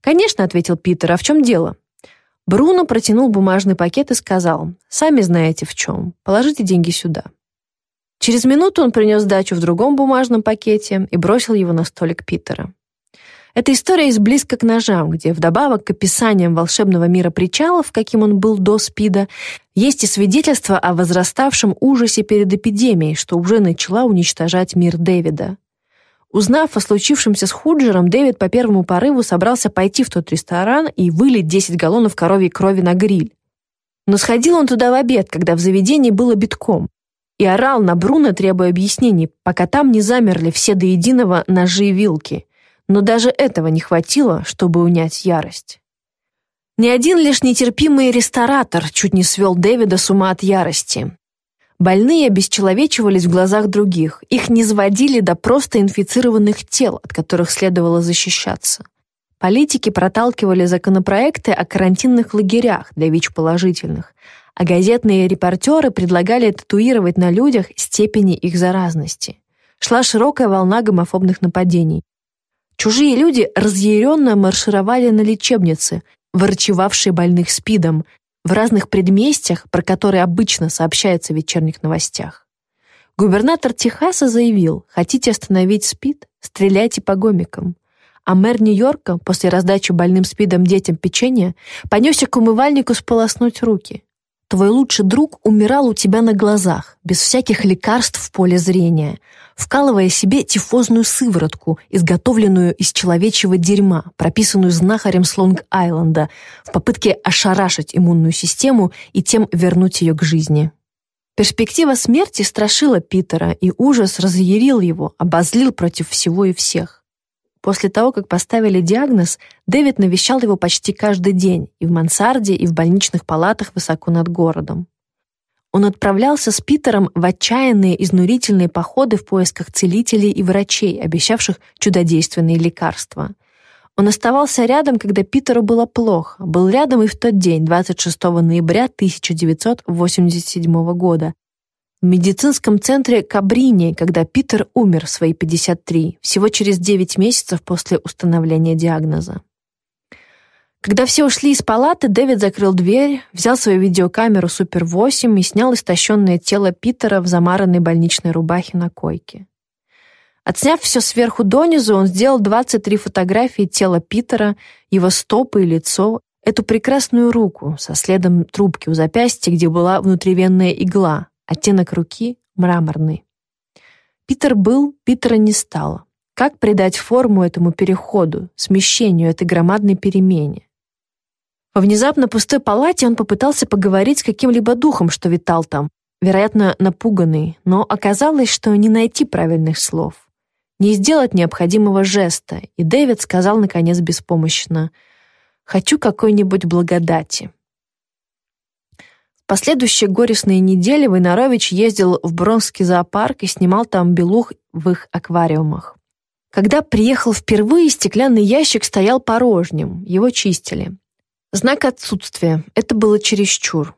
«Конечно», — ответил Питер, — «а в чем дело?» Бруно протянул бумажный пакет и сказал, «Сами знаете в чем. Положите деньги сюда». Через минуту он принес дачу в другом бумажном пакете и бросил его на столик Питера. Эта история из близко к ножам, где вдобавок к описаниям волшебного мира причалов, каким он был до СПИДа, есть и свидетельство о возраставшем ужасе перед эпидемией, что уже начала уничтожать мир Дэвида. Узнав о случившемся с Худжером, Дэвид по первому порыву собрался пойти в тот ресторан и вылить 10 галлонов коровьей крови на гриль. Но сходил он туда в обед, когда в заведении было битком, и орал на Бруно, требуя объяснений, пока там не замерли все до единого ножи и вилки но даже этого не хватило, чтобы унять ярость. Ни один лишь нетерпимый ресторатор чуть не свел Дэвида с ума от ярости. Больные обесчеловечивались в глазах других, их не сводили до просто инфицированных тел, от которых следовало защищаться. Политики проталкивали законопроекты о карантинных лагерях для ВИЧ-положительных, а газетные репортеры предлагали татуировать на людях степени их заразности. Шла широкая волна гомофобных нападений, Чужие люди разъяренно маршировали на лечебницы, ворчевавшие больных СПИДом, в разных предместьях, про которые обычно сообщается в вечерних новостях. Губернатор Техаса заявил, хотите остановить СПИД, стреляйте по гомикам. А мэр Нью-Йорка после раздачи больным СПИДом детям печенья понесся к умывальнику сполоснуть руки. Твой лучший друг умирал у тебя на глазах, без всяких лекарств в поле зрения, вкалывая себе тифозную сыворотку, изготовленную из человечьего дерьма, прописанную знахарем с Лонг-Айленда, в попытке ошарашить иммунную систему и тем вернуть ее к жизни. Перспектива смерти страшила Питера, и ужас разъярил его, обозлил против всего и всех. После того, как поставили диагноз, Дэвид навещал его почти каждый день и в мансарде, и в больничных палатах высоко над городом. Он отправлялся с Питером в отчаянные, изнурительные походы в поисках целителей и врачей, обещавших чудодейственные лекарства. Он оставался рядом, когда Питеру было плохо, был рядом и в тот день, 26 ноября 1987 года, в медицинском центре Кабрини, когда Питер умер в свои 53, всего через 9 месяцев после установления диагноза. Когда все ушли из палаты, Дэвид закрыл дверь, взял свою видеокамеру Супер 8 и снял истощенное тело Питера в замаранной больничной рубахе на койке. Отсняв все сверху донизу, он сделал 23 фотографии тела Питера, его стопы и лицо, эту прекрасную руку со следом трубки у запястья, где была внутривенная игла, Оттенок руки мраморный. Питер был, Питера не стало. Как придать форму этому переходу, смещению этой громадной перемене? Во внезапно пустой палате он попытался поговорить с каким-либо духом, что витал там, вероятно, напуганный, но оказалось, что не найти правильных слов, не сделать необходимого жеста, и Дэвид сказал, наконец, беспомощно, «Хочу какой-нибудь благодати». Последующие горестные недели Войнарович ездил в Бронский зоопарк и снимал там белух в их аквариумах. Когда приехал впервые, стеклянный ящик стоял порожним, его чистили. Знак отсутствия. Это было чересчур.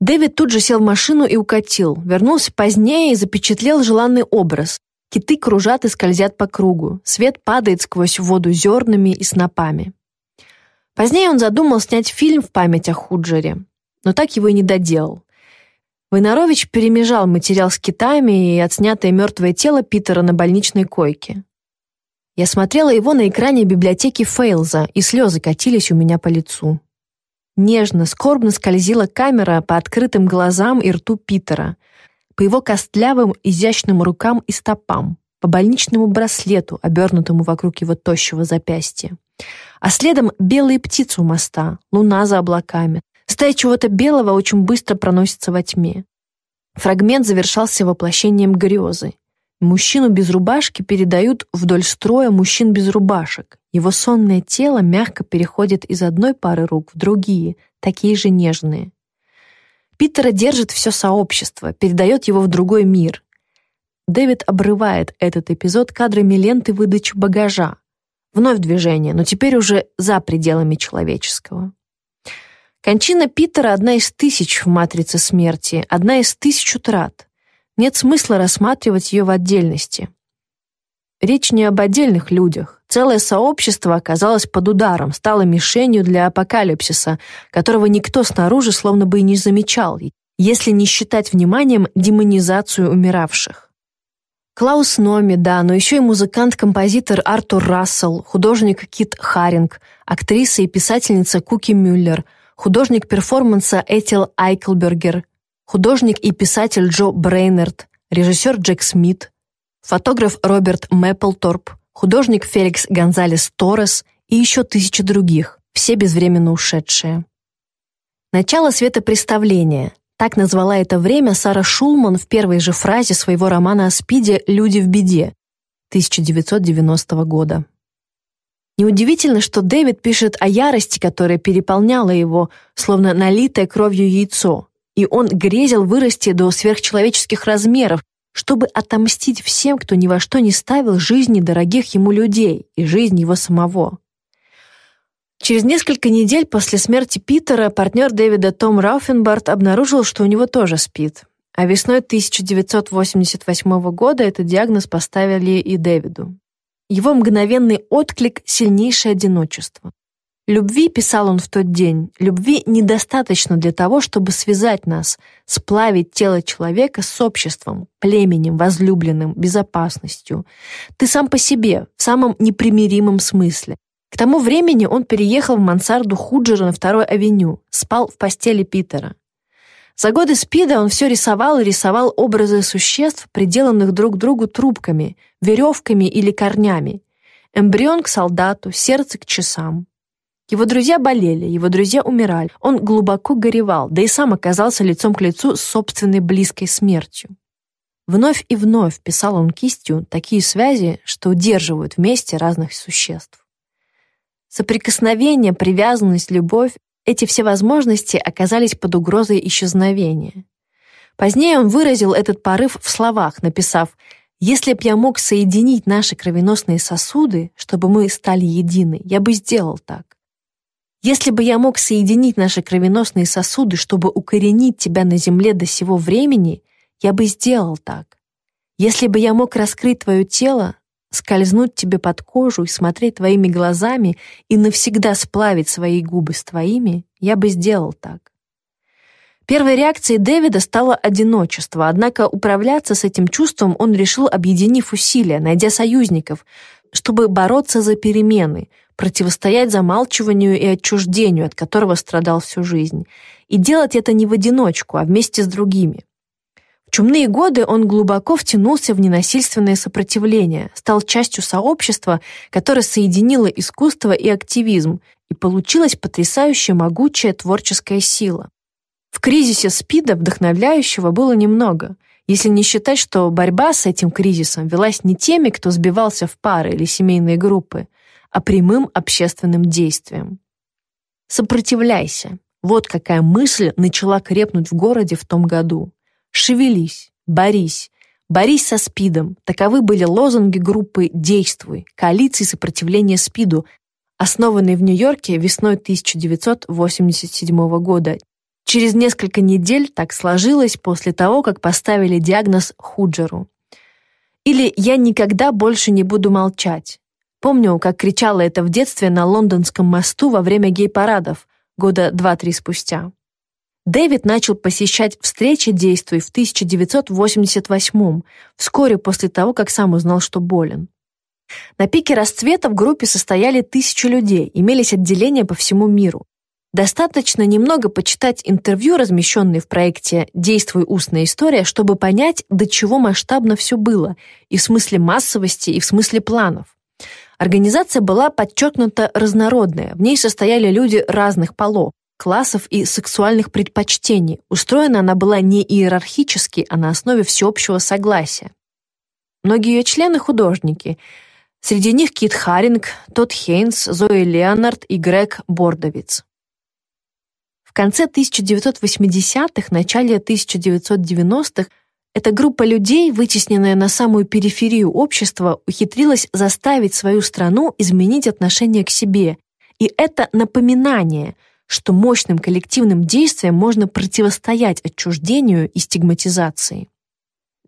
Дэвид тут же сел в машину и укатил. Вернулся позднее и запечатлел желанный образ. Киты кружат и скользят по кругу. Свет падает сквозь воду зернами и снопами. Позднее он задумал снять фильм в память о Худжере но так его и не доделал. Войнарович перемежал материал с китами и отснятое мертвое тело Питера на больничной койке. Я смотрела его на экране библиотеки Фейлза, и слезы катились у меня по лицу. Нежно, скорбно скользила камера по открытым глазам и рту Питера, по его костлявым, изящным рукам и стопам, по больничному браслету, обернутому вокруг его тощего запястья. А следом белые птицы у моста, луна за облаками, Стая чего-то белого очень быстро проносится во тьме. Фрагмент завершался воплощением грезы. Мужчину без рубашки передают вдоль строя мужчин без рубашек. Его сонное тело мягко переходит из одной пары рук в другие, такие же нежные. Питера держит все сообщество, передает его в другой мир. Дэвид обрывает этот эпизод кадрами ленты выдачи багажа. Вновь движение, но теперь уже за пределами человеческого. Кончина Питера — одна из тысяч в «Матрице смерти», одна из тысяч утрат. Нет смысла рассматривать ее в отдельности. Речь не об отдельных людях. Целое сообщество оказалось под ударом, стало мишенью для апокалипсиса, которого никто снаружи словно бы и не замечал, если не считать вниманием демонизацию умиравших. Клаус Номи, да, но еще и музыкант-композитор Артур Рассел, художник Кит Харинг, актриса и писательница Куки Мюллер, художник перформанса Этил Айклбергер, художник и писатель Джо Брейнерд, режиссер Джек Смит, фотограф Роберт Мэпплторп, художник Феликс Гонзалес Торрес и еще тысячи других, все безвременно ушедшие. Начало светопреставления. Так назвала это время Сара Шулман в первой же фразе своего романа о Спиде «Люди в беде» 1990 года. Неудивительно, что Дэвид пишет о ярости, которая переполняла его, словно налитое кровью яйцо, и он грезил вырасти до сверхчеловеческих размеров, чтобы отомстить всем, кто ни во что не ставил жизни дорогих ему людей и жизнь его самого. Через несколько недель после смерти Питера партнер Дэвида Том Рауфенбарт обнаружил, что у него тоже спит. А весной 1988 года этот диагноз поставили и Дэвиду. Его мгновенный отклик — сильнейшее одиночество. Любви, писал он в тот день, любви недостаточно для того, чтобы связать нас, сплавить тело человека с обществом, племенем, возлюбленным, безопасностью. Ты сам по себе, в самом непримиримом смысле. К тому времени он переехал в мансарду Худжера на второй авеню, спал в постели Питера. За годы СПИДа он все рисовал и рисовал образы существ, приделанных друг другу трубками, веревками или корнями. Эмбрион к солдату, сердце к часам. Его друзья болели, его друзья умирали. Он глубоко горевал, да и сам оказался лицом к лицу с собственной близкой смертью. Вновь и вновь писал он кистью такие связи, что удерживают вместе разных существ. Соприкосновение, привязанность, любовь — эти все возможности оказались под угрозой исчезновения. Позднее он выразил этот порыв в словах, написав «Если б я мог соединить наши кровеносные сосуды, чтобы мы стали едины, я бы сделал так. Если бы я мог соединить наши кровеносные сосуды, чтобы укоренить тебя на земле до сего времени, я бы сделал так. Если бы я мог раскрыть твое тело, скользнуть тебе под кожу и смотреть твоими глазами и навсегда сплавить свои губы с твоими, я бы сделал так. Первой реакцией Дэвида стало одиночество, однако управляться с этим чувством он решил, объединив усилия, найдя союзников, чтобы бороться за перемены, противостоять замалчиванию и отчуждению, от которого страдал всю жизнь, и делать это не в одиночку, а вместе с другими. Чумные годы он глубоко втянулся в ненасильственное сопротивление, стал частью сообщества, которое соединило искусство и активизм, и получилась потрясающая могучая творческая сила. В кризисе СПИДа вдохновляющего было немного, если не считать, что борьба с этим кризисом велась не теми, кто сбивался в пары или семейные группы, а прямым общественным действием. Сопротивляйся. Вот какая мысль начала крепнуть в городе в том году. Шевелись, борись, борись со СПИДом. Таковы были лозунги группы «Действуй», коалиции сопротивления СПИДу, основанной в Нью-Йорке весной 1987 года. Через несколько недель так сложилось после того, как поставили диагноз Худжеру. Или «Я никогда больше не буду молчать». Помню, как кричала это в детстве на Лондонском мосту во время гей-парадов, года два-три спустя. Дэвид начал посещать встречи действий в 1988 вскоре после того, как сам узнал, что болен. На пике расцвета в группе состояли тысячи людей, имелись отделения по всему миру. Достаточно немного почитать интервью, размещенные в проекте «Действуй. Устная история», чтобы понять, до чего масштабно все было, и в смысле массовости, и в смысле планов. Организация была подчеркнуто разнородная, в ней состояли люди разных полов, классов и сексуальных предпочтений. Устроена она была не иерархически, а на основе всеобщего согласия. Многие ее члены — художники. Среди них Кит Харинг, Тодд Хейнс, Зои Леонард и Грег Бордовиц. В конце 1980-х, начале 1990-х Эта группа людей, вытесненная на самую периферию общества, ухитрилась заставить свою страну изменить отношение к себе. И это напоминание, что мощным коллективным действиям можно противостоять отчуждению и стигматизации.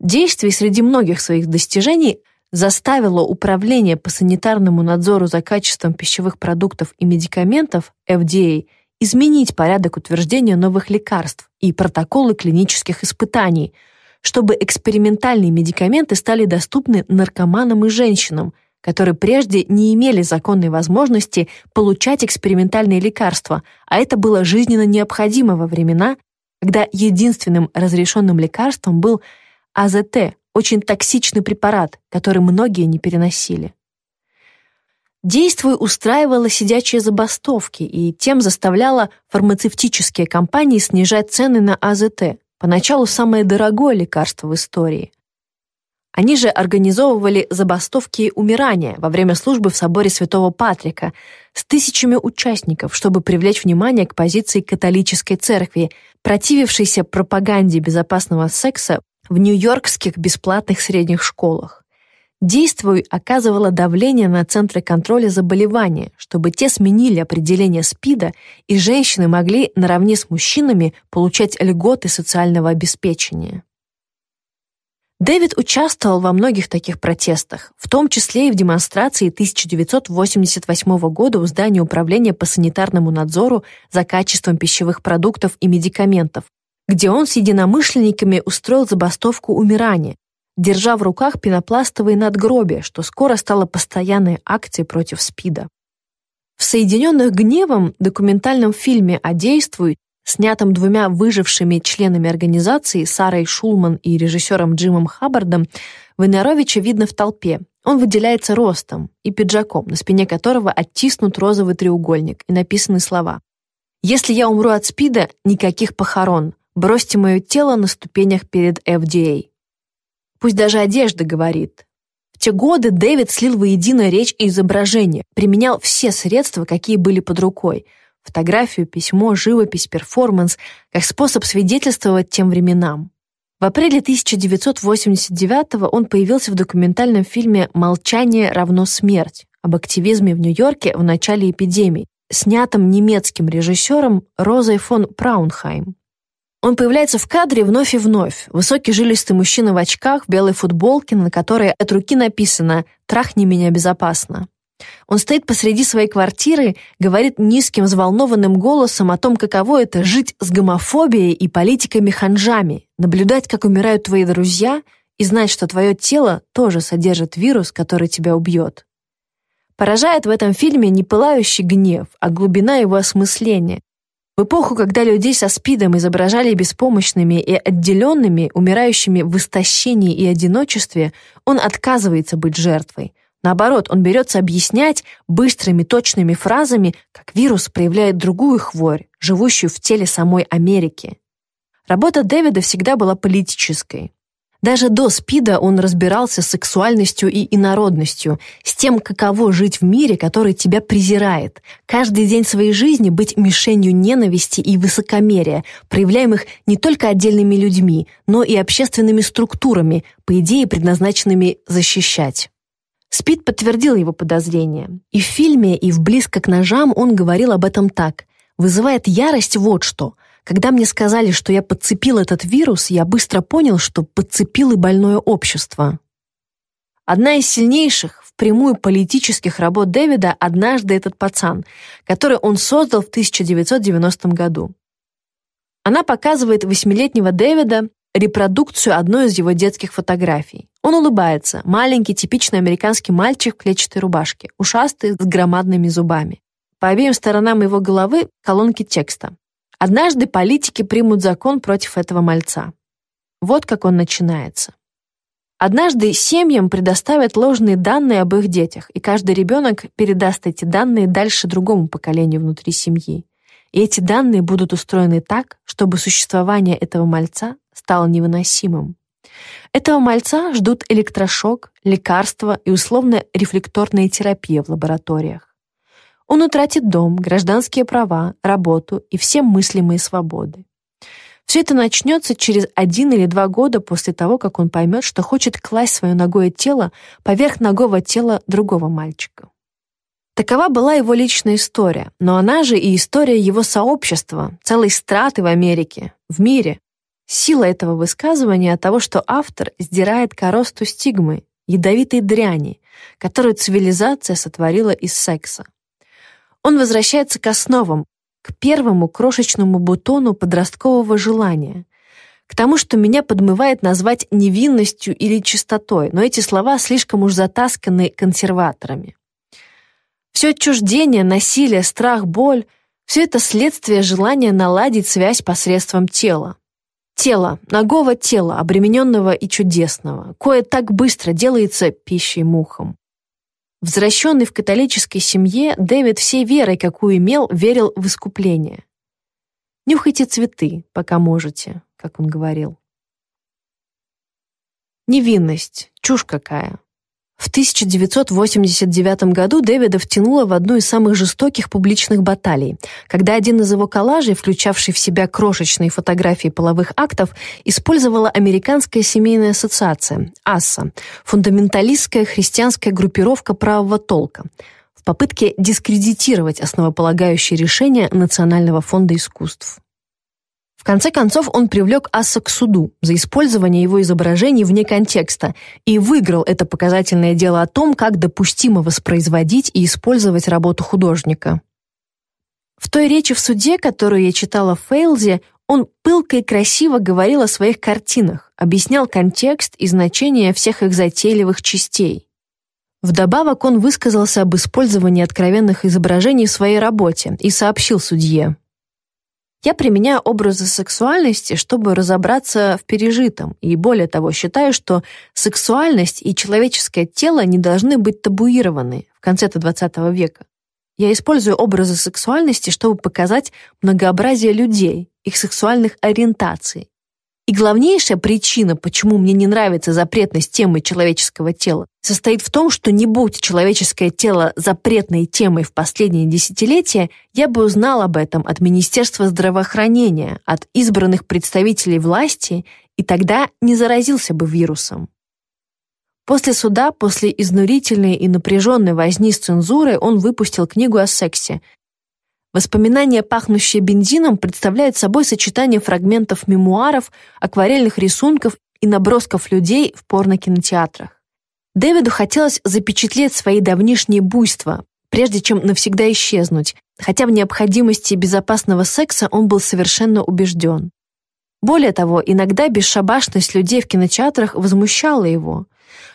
Действий среди многих своих достижений заставило Управление по санитарному надзору за качеством пищевых продуктов и медикаментов FDA изменить порядок утверждения новых лекарств и протоколы клинических испытаний, чтобы экспериментальные медикаменты стали доступны наркоманам и женщинам, которые прежде не имели законной возможности получать экспериментальные лекарства, а это было жизненно необходимо во времена, когда единственным разрешенным лекарством был АЗТ, очень токсичный препарат, который многие не переносили. Действуй устраивала сидячие забастовки и тем заставляла фармацевтические компании снижать цены на АЗТ, поначалу самое дорогое лекарство в истории. Они же организовывали забастовки умирания во время службы в соборе Святого Патрика с тысячами участников, чтобы привлечь внимание к позиции католической церкви, противившейся пропаганде безопасного секса в нью-йоркских бесплатных средних школах. Действуй оказывала давление на центры контроля заболевания, чтобы те сменили определение СПИДа, и женщины могли наравне с мужчинами получать льготы социального обеспечения. Дэвид участвовал во многих таких протестах, в том числе и в демонстрации 1988 года у здания Управления по санитарному надзору за качеством пищевых продуктов и медикаментов, где он с единомышленниками устроил забастовку умирания, держа в руках пенопластовые надгробия, что скоро стало постоянной акцией против СПИДа. В «Соединенных гневом» документальном фильме о действуй, снятом двумя выжившими членами организации Сарой Шулман и режиссером Джимом Хаббардом, Войнаровича видно в толпе. Он выделяется ростом и пиджаком, на спине которого оттиснут розовый треугольник и написаны слова «Если я умру от СПИДа, никаких похорон. Бросьте мое тело на ступенях перед FDA. Пусть даже одежда говорит. В те годы Дэвид слил воедино речь и изображение, применял все средства, какие были под рукой. Фотографию, письмо, живопись, перформанс, как способ свидетельствовать тем временам. В апреле 1989 он появился в документальном фильме «Молчание равно смерть» об активизме в Нью-Йорке в начале эпидемии, снятом немецким режиссером Розой фон Праунхайм. Он появляется в кадре вновь и вновь. Высокий жилистый мужчина в очках, в белой футболке, на которой от руки написано «Трахни меня безопасно». Он стоит посреди своей квартиры, говорит низким, взволнованным голосом о том, каково это жить с гомофобией и политиками-ханжами, наблюдать, как умирают твои друзья, и знать, что твое тело тоже содержит вирус, который тебя убьет. Поражает в этом фильме не пылающий гнев, а глубина его осмысления, в эпоху, когда людей со СПИДом изображали беспомощными и отделенными, умирающими в истощении и одиночестве, он отказывается быть жертвой. Наоборот, он берется объяснять быстрыми, точными фразами, как вирус проявляет другую хворь, живущую в теле самой Америки. Работа Дэвида всегда была политической. Даже до СПИДа он разбирался с сексуальностью и инородностью, с тем, каково жить в мире, который тебя презирает, каждый день своей жизни быть мишенью ненависти и высокомерия, проявляемых не только отдельными людьми, но и общественными структурами, по идее предназначенными защищать. Спид подтвердил его подозрения. И в фильме, и в «Близко к ножам» он говорил об этом так. «Вызывает ярость вот что. Когда мне сказали, что я подцепил этот вирус, я быстро понял, что подцепил и больное общество. Одна из сильнейших, впрямую политических работ Дэвида «Однажды этот пацан», который он создал в 1990 году. Она показывает восьмилетнего Дэвида репродукцию одной из его детских фотографий. Он улыбается, маленький типичный американский мальчик в клетчатой рубашке, ушастый, с громадными зубами. По обеим сторонам его головы колонки текста. Однажды политики примут закон против этого мальца. Вот как он начинается. Однажды семьям предоставят ложные данные об их детях, и каждый ребенок передаст эти данные дальше другому поколению внутри семьи. И эти данные будут устроены так, чтобы существование этого мальца стало невыносимым. Этого мальца ждут электрошок, лекарства и условно-рефлекторная терапия в лабораториях. Он утратит дом, гражданские права, работу и все мыслимые свободы. Все это начнется через один или два года после того, как он поймет, что хочет класть свое ногое тело поверх ногого тела другого мальчика. Такова была его личная история, но она же и история его сообщества, целой страты в Америке, в мире. Сила этого высказывания от того, что автор сдирает коросту стигмы, ядовитой дряни, которую цивилизация сотворила из секса. Он возвращается к основам, к первому крошечному бутону подросткового желания, к тому, что меня подмывает назвать невинностью или чистотой, но эти слова слишком уж затасканы консерваторами. Все отчуждение, насилие, страх, боль — все это следствие желания наладить связь посредством тела. Тело, ногого тела, обремененного и чудесного, кое так быстро делается пищей мухам. Возвращенный в католической семье, Дэвид всей верой, какую имел, верил в искупление. «Нюхайте цветы, пока можете», как он говорил. Невинность, чушь какая. В 1989 году Дэвида втянуло в одну из самых жестоких публичных баталий, когда один из его коллажей, включавший в себя крошечные фотографии половых актов, использовала Американская семейная ассоциация, АССА, фундаменталистская христианская группировка правого толка, в попытке дискредитировать основополагающие решения Национального фонда искусств. В конце концов, он привлек Асса к суду за использование его изображений вне контекста и выиграл это показательное дело о том, как допустимо воспроизводить и использовать работу художника. В той речи в суде, которую я читала в Фейлзе, он пылко и красиво говорил о своих картинах, объяснял контекст и значение всех их затейливых частей. Вдобавок он высказался об использовании откровенных изображений в своей работе и сообщил судье. Я применяю образы сексуальности, чтобы разобраться в пережитом, и более того, считаю, что сексуальность и человеческое тело не должны быть табуированы в конце XX века. Я использую образы сексуальности, чтобы показать многообразие людей, их сексуальных ориентаций, и главнейшая причина, почему мне не нравится запретность темы человеческого тела, состоит в том, что не будь человеческое тело запретной темой в последние десятилетия, я бы узнал об этом от Министерства здравоохранения, от избранных представителей власти, и тогда не заразился бы вирусом. После суда, после изнурительной и напряженной возни с цензурой, он выпустил книгу о сексе, Воспоминания, пахнущие бензином, представляют собой сочетание фрагментов мемуаров, акварельных рисунков и набросков людей в порнокинотеатрах. Дэвиду хотелось запечатлеть свои давнишние буйства, прежде чем навсегда исчезнуть, хотя в необходимости безопасного секса он был совершенно убежден. Более того, иногда бесшабашность людей в кинотеатрах возмущала его.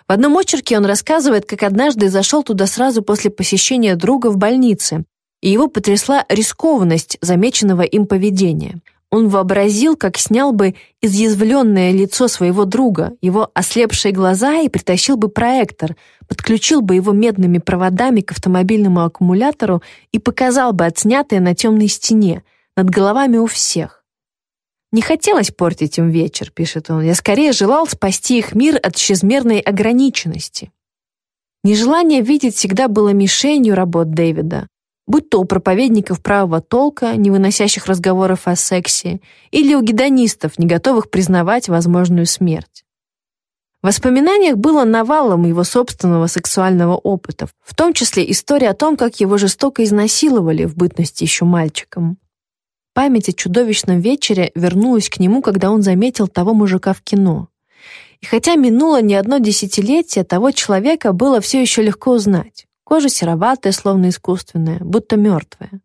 В одном очерке он рассказывает, как однажды зашел туда сразу после посещения друга в больнице, и его потрясла рискованность замеченного им поведения. Он вообразил, как снял бы изъязвленное лицо своего друга, его ослепшие глаза и притащил бы проектор, подключил бы его медными проводами к автомобильному аккумулятору и показал бы отснятое на темной стене, над головами у всех. «Не хотелось портить им вечер», — пишет он. «Я скорее желал спасти их мир от чрезмерной ограниченности». Нежелание видеть всегда было мишенью работ Дэвида будь то у проповедников правого толка, не выносящих разговоров о сексе, или у гедонистов, не готовых признавать возможную смерть. В воспоминаниях было навалом его собственного сексуального опыта, в том числе история о том, как его жестоко изнасиловали в бытности еще мальчиком. Память о чудовищном вечере вернулась к нему, когда он заметил того мужика в кино. И хотя минуло не одно десятилетие, того человека было все еще легко узнать. Кожа сероватая, словно искусственная, будто мертвая.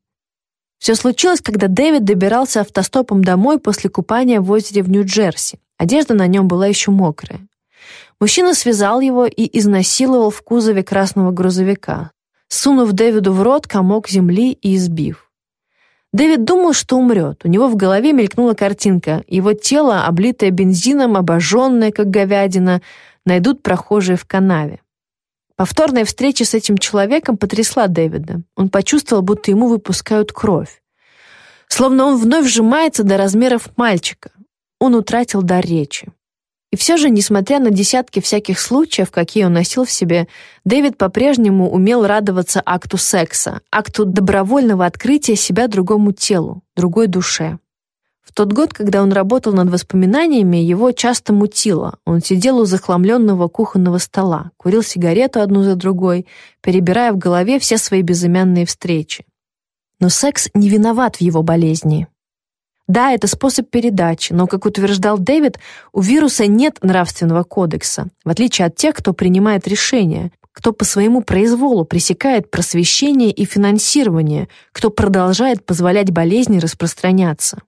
Все случилось, когда Дэвид добирался автостопом домой после купания в озере в Нью-Джерси. Одежда на нем была еще мокрая. Мужчина связал его и изнасиловал в кузове красного грузовика, сунув Дэвиду в рот комок земли и избив. Дэвид думал, что умрет. У него в голове мелькнула картинка. Его тело, облитое бензином, обожженное, как говядина, найдут прохожие в канаве. Повторная встреча с этим человеком потрясла Дэвида. Он почувствовал, будто ему выпускают кровь. Словно он вновь сжимается до размеров мальчика. Он утратил дар речи. И все же, несмотря на десятки всяких случаев, какие он носил в себе, Дэвид по-прежнему умел радоваться акту секса, акту добровольного открытия себя другому телу, другой душе. В тот год, когда он работал над воспоминаниями, его часто мутило. Он сидел у захламленного кухонного стола, курил сигарету одну за другой, перебирая в голове все свои безымянные встречи. Но секс не виноват в его болезни. Да, это способ передачи, но, как утверждал Дэвид, у вируса нет нравственного кодекса, в отличие от тех, кто принимает решения, кто по своему произволу пресекает просвещение и финансирование, кто продолжает позволять болезни распространяться.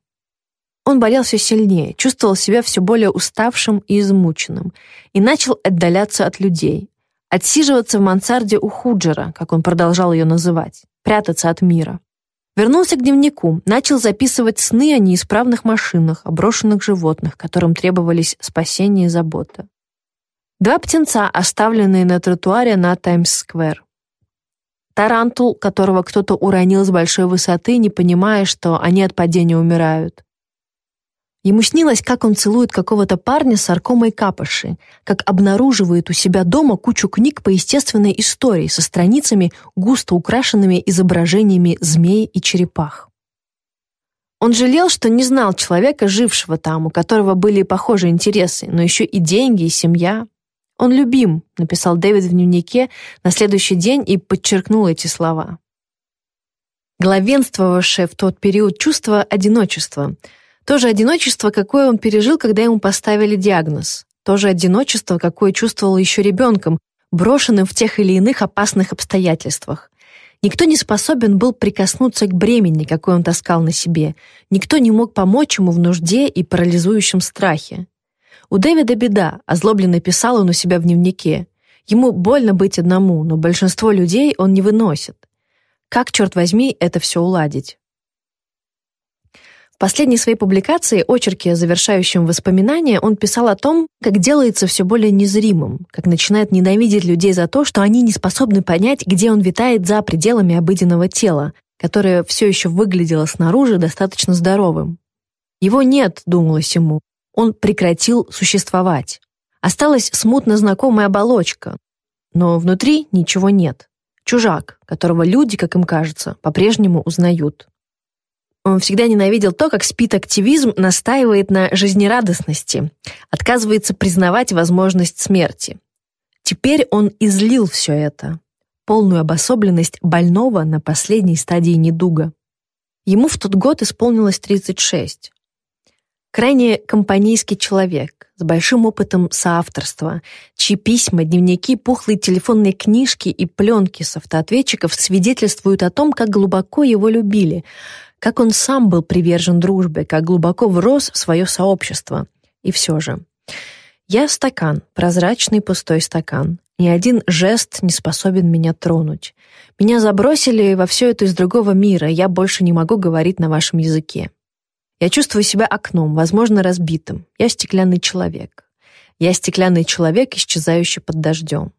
Он болел все сильнее, чувствовал себя все более уставшим и измученным и начал отдаляться от людей, отсиживаться в мансарде у Худжера, как он продолжал ее называть, прятаться от мира. Вернулся к дневнику, начал записывать сны о неисправных машинах, о брошенных животных, которым требовались спасение и забота. Два птенца, оставленные на тротуаре на Таймс-сквер. Тарантул, которого кто-то уронил с большой высоты, не понимая, что они от падения умирают. Ему снилось, как он целует какого-то парня с саркомой Капоши, как обнаруживает у себя дома кучу книг по естественной истории со страницами, густо украшенными изображениями змей и черепах. Он жалел, что не знал человека, жившего там, у которого были похожие интересы, но еще и деньги, и семья. «Он любим», — написал Дэвид в дневнике на следующий день и подчеркнул эти слова. Главенствовавшее в тот период чувство одиночества — то же одиночество, какое он пережил, когда ему поставили диагноз. То же одиночество, какое чувствовал еще ребенком, брошенным в тех или иных опасных обстоятельствах. Никто не способен был прикоснуться к бремени, какой он таскал на себе. Никто не мог помочь ему в нужде и парализующем страхе. У Дэвида беда, озлобленно писал он у себя в дневнике. Ему больно быть одному, но большинство людей он не выносит. Как, черт возьми, это все уладить? Последней своей публикации, очерке, завершающем воспоминания, он писал о том, как делается все более незримым, как начинает ненавидеть людей за то, что они не способны понять, где он витает за пределами обыденного тела, которое все еще выглядело снаружи достаточно здоровым. Его нет, думалось ему. Он прекратил существовать. Осталась смутно знакомая оболочка, но внутри ничего нет. Чужак, которого люди, как им кажется, по-прежнему узнают. Он всегда ненавидел то, как спид-активизм настаивает на жизнерадостности, отказывается признавать возможность смерти. Теперь он излил все это, полную обособленность больного на последней стадии недуга. Ему в тот год исполнилось 36. Крайне компанейский человек, с большим опытом соавторства, чьи письма, дневники, пухлые телефонные книжки и пленки с автоответчиков свидетельствуют о том, как глубоко его любили, как он сам был привержен дружбе, как глубоко врос в свое сообщество. И все же. Я стакан, прозрачный пустой стакан. Ни один жест не способен меня тронуть. Меня забросили во все это из другого мира, я больше не могу говорить на вашем языке. Я чувствую себя окном, возможно, разбитым. Я стеклянный человек. Я стеклянный человек, исчезающий под дождем.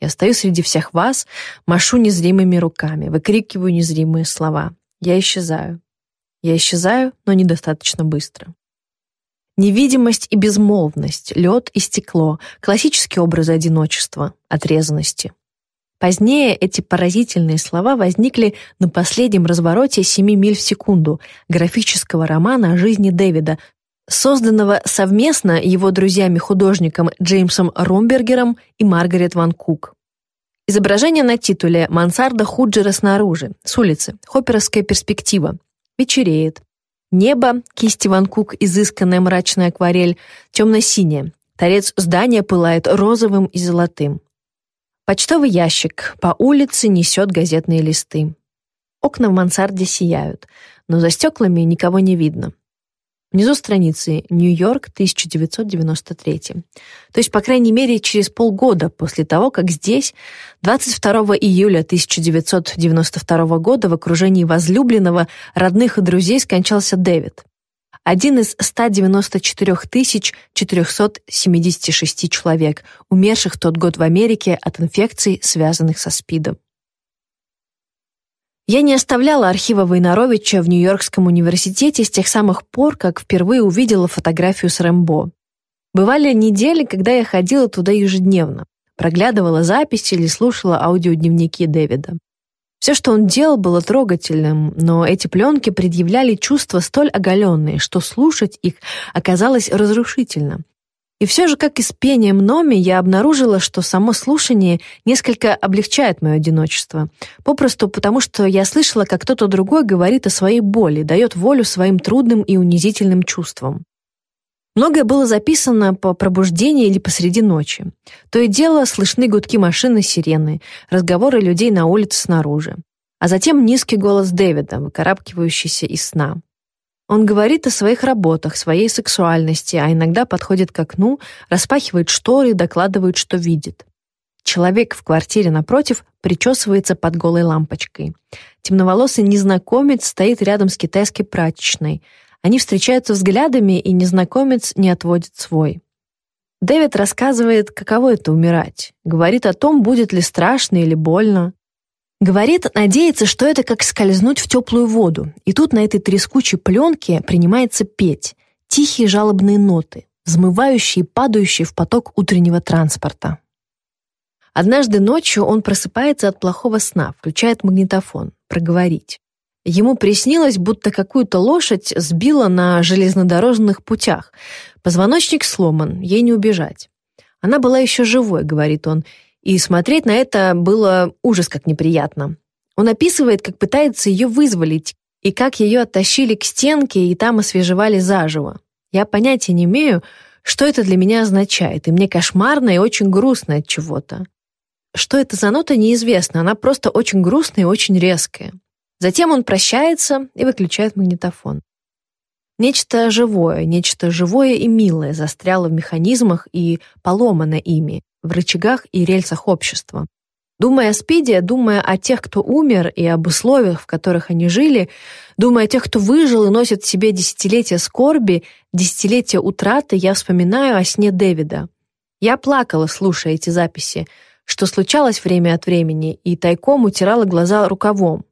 Я стою среди всех вас, машу незримыми руками, выкрикиваю незримые слова. Я исчезаю. Я исчезаю, но недостаточно быстро. Невидимость и безмолвность, лед и стекло — классические образы одиночества, отрезанности. Позднее эти поразительные слова возникли на последнем развороте «Семи миль в секунду» графического романа о жизни Дэвида, созданного совместно его друзьями-художником Джеймсом Ромбергером и Маргарет Ван Кук. Изображение на титуле «Мансарда Худжера снаружи», с улицы, хопперовская перспектива, Вечереет. Небо, кисти Ван Кук, изысканная мрачная акварель, темно-синяя. Торец здания пылает розовым и золотым. Почтовый ящик. По улице несет газетные листы. Окна в мансарде сияют, но за стеклами никого не видно. Внизу страницы «Нью-Йорк, 1993». То есть, по крайней мере, через полгода после того, как здесь, 22 июля 1992 года, в окружении возлюбленного, родных и друзей скончался Дэвид. Один из 194 476 человек, умерших в тот год в Америке от инфекций, связанных со СПИДом. Я не оставляла архива Войнаровича в Нью-Йоркском университете с тех самых пор, как впервые увидела фотографию с Рэмбо. Бывали недели, когда я ходила туда ежедневно, проглядывала записи или слушала аудиодневники Дэвида. Все, что он делал, было трогательным, но эти пленки предъявляли чувства столь оголенные, что слушать их оказалось разрушительно. И все же, как и с пением Номи, я обнаружила, что само слушание несколько облегчает мое одиночество. Попросту потому, что я слышала, как кто-то другой говорит о своей боли, дает волю своим трудным и унизительным чувствам. Многое было записано по пробуждении или посреди ночи. То и дело слышны гудки машины сирены, разговоры людей на улице снаружи. А затем низкий голос Дэвида, выкарабкивающийся из сна. Он говорит о своих работах, своей сексуальности, а иногда подходит к окну, распахивает шторы и докладывает, что видит. Человек в квартире напротив причесывается под голой лампочкой. Темноволосый незнакомец стоит рядом с китайской прачечной — они встречаются взглядами, и незнакомец не отводит свой. Дэвид рассказывает, каково это умирать. Говорит о том, будет ли страшно или больно. Говорит, надеется, что это как скользнуть в теплую воду. И тут на этой трескучей пленке принимается петь. Тихие жалобные ноты, взмывающие и падающие в поток утреннего транспорта. Однажды ночью он просыпается от плохого сна, включает магнитофон. Проговорить. Ему приснилось, будто какую-то лошадь сбила на железнодорожных путях. Позвоночник сломан, ей не убежать. Она была еще живой, говорит он, и смотреть на это было ужас как неприятно. Он описывает, как пытается ее вызволить, и как ее оттащили к стенке и там освежевали заживо. Я понятия не имею, что это для меня означает, и мне кошмарно и очень грустно от чего-то. Что это за нота, неизвестно, она просто очень грустная и очень резкая. Затем он прощается и выключает магнитофон. Нечто живое, нечто живое и милое застряло в механизмах и поломано ими, в рычагах и рельсах общества. Думая о Спиде, думая о тех, кто умер, и об условиях, в которых они жили, думая о тех, кто выжил и носит в себе десятилетия скорби, десятилетия утраты, я вспоминаю о сне Дэвида. Я плакала, слушая эти записи, что случалось время от времени, и тайком утирала глаза рукавом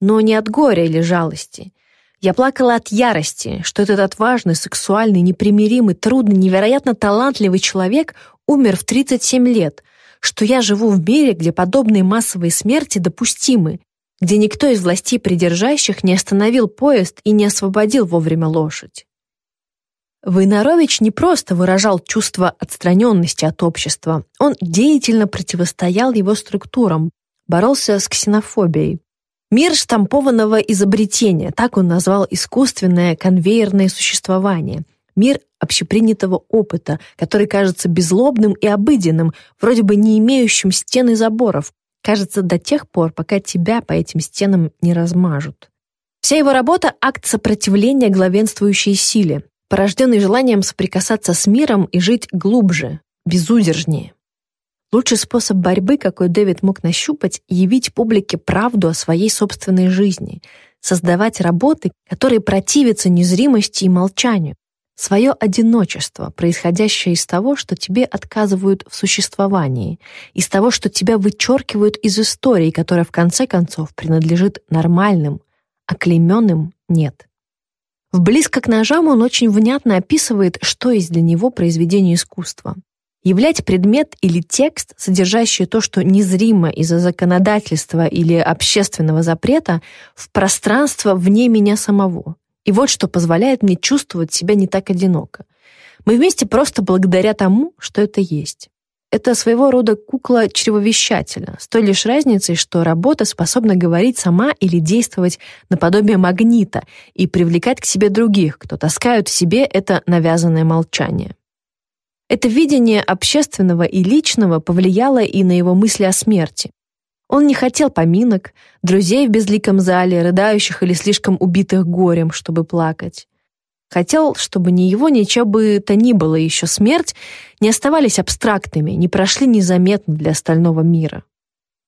но не от горя или жалости. Я плакала от ярости, что этот отважный, сексуальный, непримиримый, трудный, невероятно талантливый человек умер в 37 лет, что я живу в мире, где подобные массовые смерти допустимы, где никто из властей придержащих не остановил поезд и не освободил вовремя лошадь. Войнарович не просто выражал чувство отстраненности от общества, он деятельно противостоял его структурам, боролся с ксенофобией. Мир штампованного изобретения, так он назвал искусственное конвейерное существование. Мир общепринятого опыта, который кажется безлобным и обыденным, вроде бы не имеющим стен и заборов, кажется до тех пор, пока тебя по этим стенам не размажут. Вся его работа — акт сопротивления главенствующей силе, порожденный желанием соприкасаться с миром и жить глубже, безудержнее. Лучший способ борьбы, какой Дэвид мог нащупать, явить публике правду о своей собственной жизни, создавать работы, которые противятся незримости и молчанию, свое одиночество, происходящее из того, что тебе отказывают в существовании, из того, что тебя вычеркивают из истории, которая в конце концов принадлежит нормальным, а клейменным нет. В «Близко к ножам» он очень внятно описывает, что есть для него произведение искусства. Являть предмет или текст, содержащий то, что незримо из-за законодательства или общественного запрета, в пространство вне меня самого. И вот что позволяет мне чувствовать себя не так одиноко. Мы вместе просто благодаря тому, что это есть. Это своего рода кукла чревовещателя, с той лишь разницей, что работа способна говорить сама или действовать наподобие магнита и привлекать к себе других, кто таскают в себе это навязанное молчание. Это видение общественного и личного повлияло и на его мысли о смерти. Он не хотел поминок, друзей в безликом зале, рыдающих или слишком убитых горем, чтобы плакать. Хотел, чтобы ни его, ни чего бы то ни было еще смерть не оставались абстрактными, не прошли незаметно для остального мира.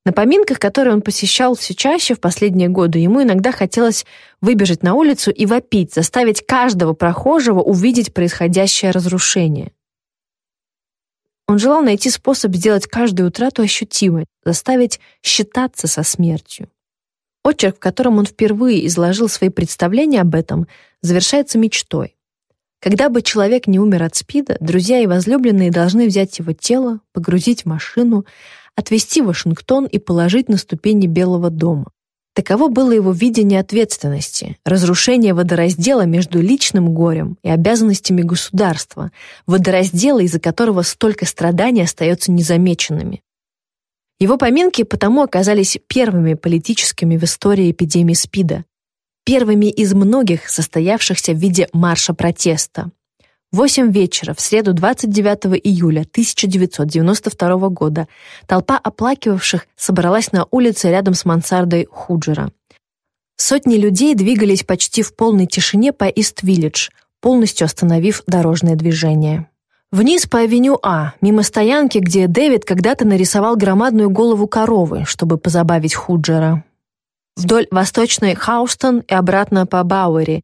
На поминках, которые он посещал все чаще в последние годы, ему иногда хотелось выбежать на улицу и вопить, заставить каждого прохожего увидеть происходящее разрушение. Он желал найти способ сделать каждую утрату ощутимой, заставить считаться со смертью. Очерк, в котором он впервые изложил свои представления об этом, завершается мечтой. Когда бы человек не умер от СПИДа, друзья и возлюбленные должны взять его тело, погрузить в машину, отвезти в Вашингтон и положить на ступени Белого дома. Таково было его видение ответственности, разрушение водораздела между личным горем и обязанностями государства, водораздела, из-за которого столько страданий остается незамеченными. Его поминки потому оказались первыми политическими в истории эпидемии СПИДа, первыми из многих, состоявшихся в виде марша протеста. В 8 вечера в среду 29 июля 1992 года толпа оплакивавших собралась на улице рядом с мансардой Худжера. Сотни людей двигались почти в полной тишине по Ист-Виллидж, полностью остановив дорожное движение. Вниз по авеню А, мимо стоянки, где Дэвид когда-то нарисовал громадную голову коровы, чтобы позабавить Худжера. Вдоль восточной Хаустон и обратно по Бауэри,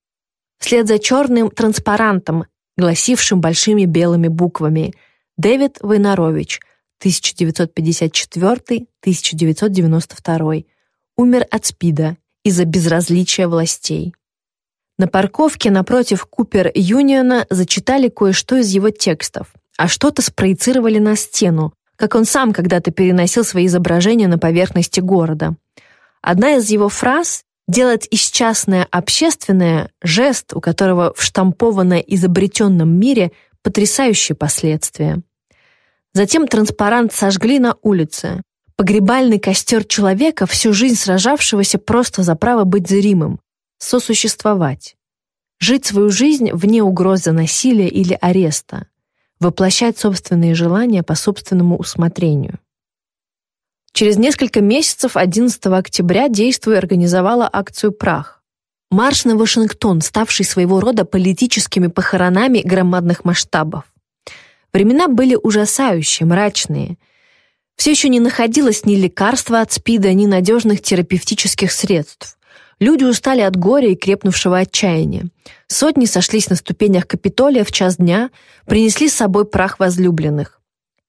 вслед за черным транспарантом, гласившим большими белыми буквами «Дэвид Войнарович, 1954-1992, умер от СПИДа из-за безразличия властей». На парковке напротив Купер Юниона зачитали кое-что из его текстов, а что-то спроецировали на стену, как он сам когда-то переносил свои изображения на поверхности города. Одна из его фраз Делать из частное общественное – жест, у которого в штампованно изобретенном мире потрясающие последствия. Затем транспарант сожгли на улице. Погребальный костер человека, всю жизнь сражавшегося просто за право быть зримым, сосуществовать. Жить свою жизнь вне угрозы насилия или ареста. Воплощать собственные желания по собственному усмотрению. Через несколько месяцев 11 октября действуя организовала акцию «Прах». Марш на Вашингтон, ставший своего рода политическими похоронами громадных масштабов. Времена были ужасающие, мрачные. Все еще не находилось ни лекарства от СПИДа, ни надежных терапевтических средств. Люди устали от горя и крепнувшего отчаяния. Сотни сошлись на ступенях Капитолия в час дня, принесли с собой прах возлюбленных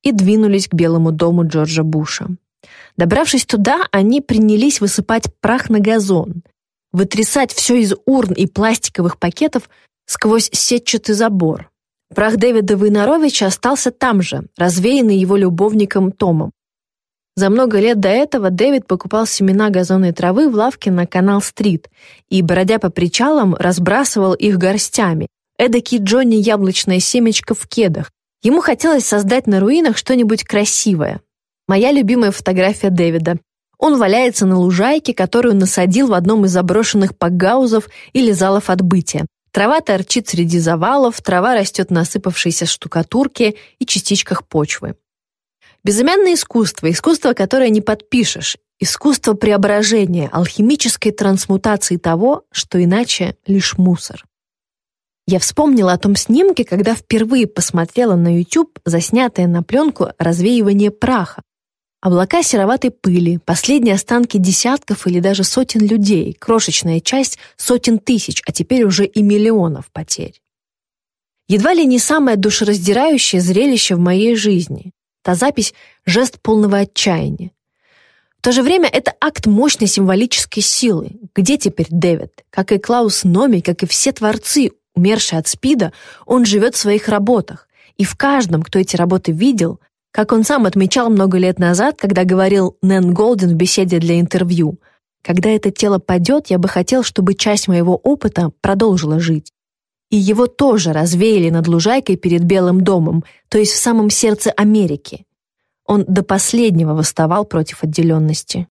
и двинулись к Белому дому Джорджа Буша. Добравшись туда, они принялись высыпать прах на газон, вытрясать все из урн и пластиковых пакетов сквозь сетчатый забор. Прах Дэвида Войнаровича остался там же, развеянный его любовником Томом. За много лет до этого Дэвид покупал семена газонной травы в лавке на Канал-стрит и, бродя по причалам, разбрасывал их горстями. Эдакий Джонни яблочное семечко в кедах. Ему хотелось создать на руинах что-нибудь красивое, Моя любимая фотография Дэвида. Он валяется на лужайке, которую насадил в одном из заброшенных пакгаузов или залов отбытия. Трава торчит среди завалов, трава растет на осыпавшейся штукатурке и частичках почвы. Безымянное искусство, искусство, которое не подпишешь, искусство преображения, алхимической трансмутации того, что иначе лишь мусор. Я вспомнила о том снимке, когда впервые посмотрела на YouTube заснятое на пленку развеивание праха, Облака сероватой пыли, последние останки десятков или даже сотен людей, крошечная часть сотен тысяч, а теперь уже и миллионов потерь. Едва ли не самое душераздирающее зрелище в моей жизни. Та запись — жест полного отчаяния. В то же время это акт мощной символической силы. Где теперь Дэвид? Как и Клаус Номи, как и все творцы, умершие от СПИДа, он живет в своих работах. И в каждом, кто эти работы видел, как он сам отмечал много лет назад, когда говорил Нэн Голден в беседе для интервью, «Когда это тело падет, я бы хотел, чтобы часть моего опыта продолжила жить». И его тоже развеяли над лужайкой перед Белым домом, то есть в самом сердце Америки. Он до последнего восставал против отделенности.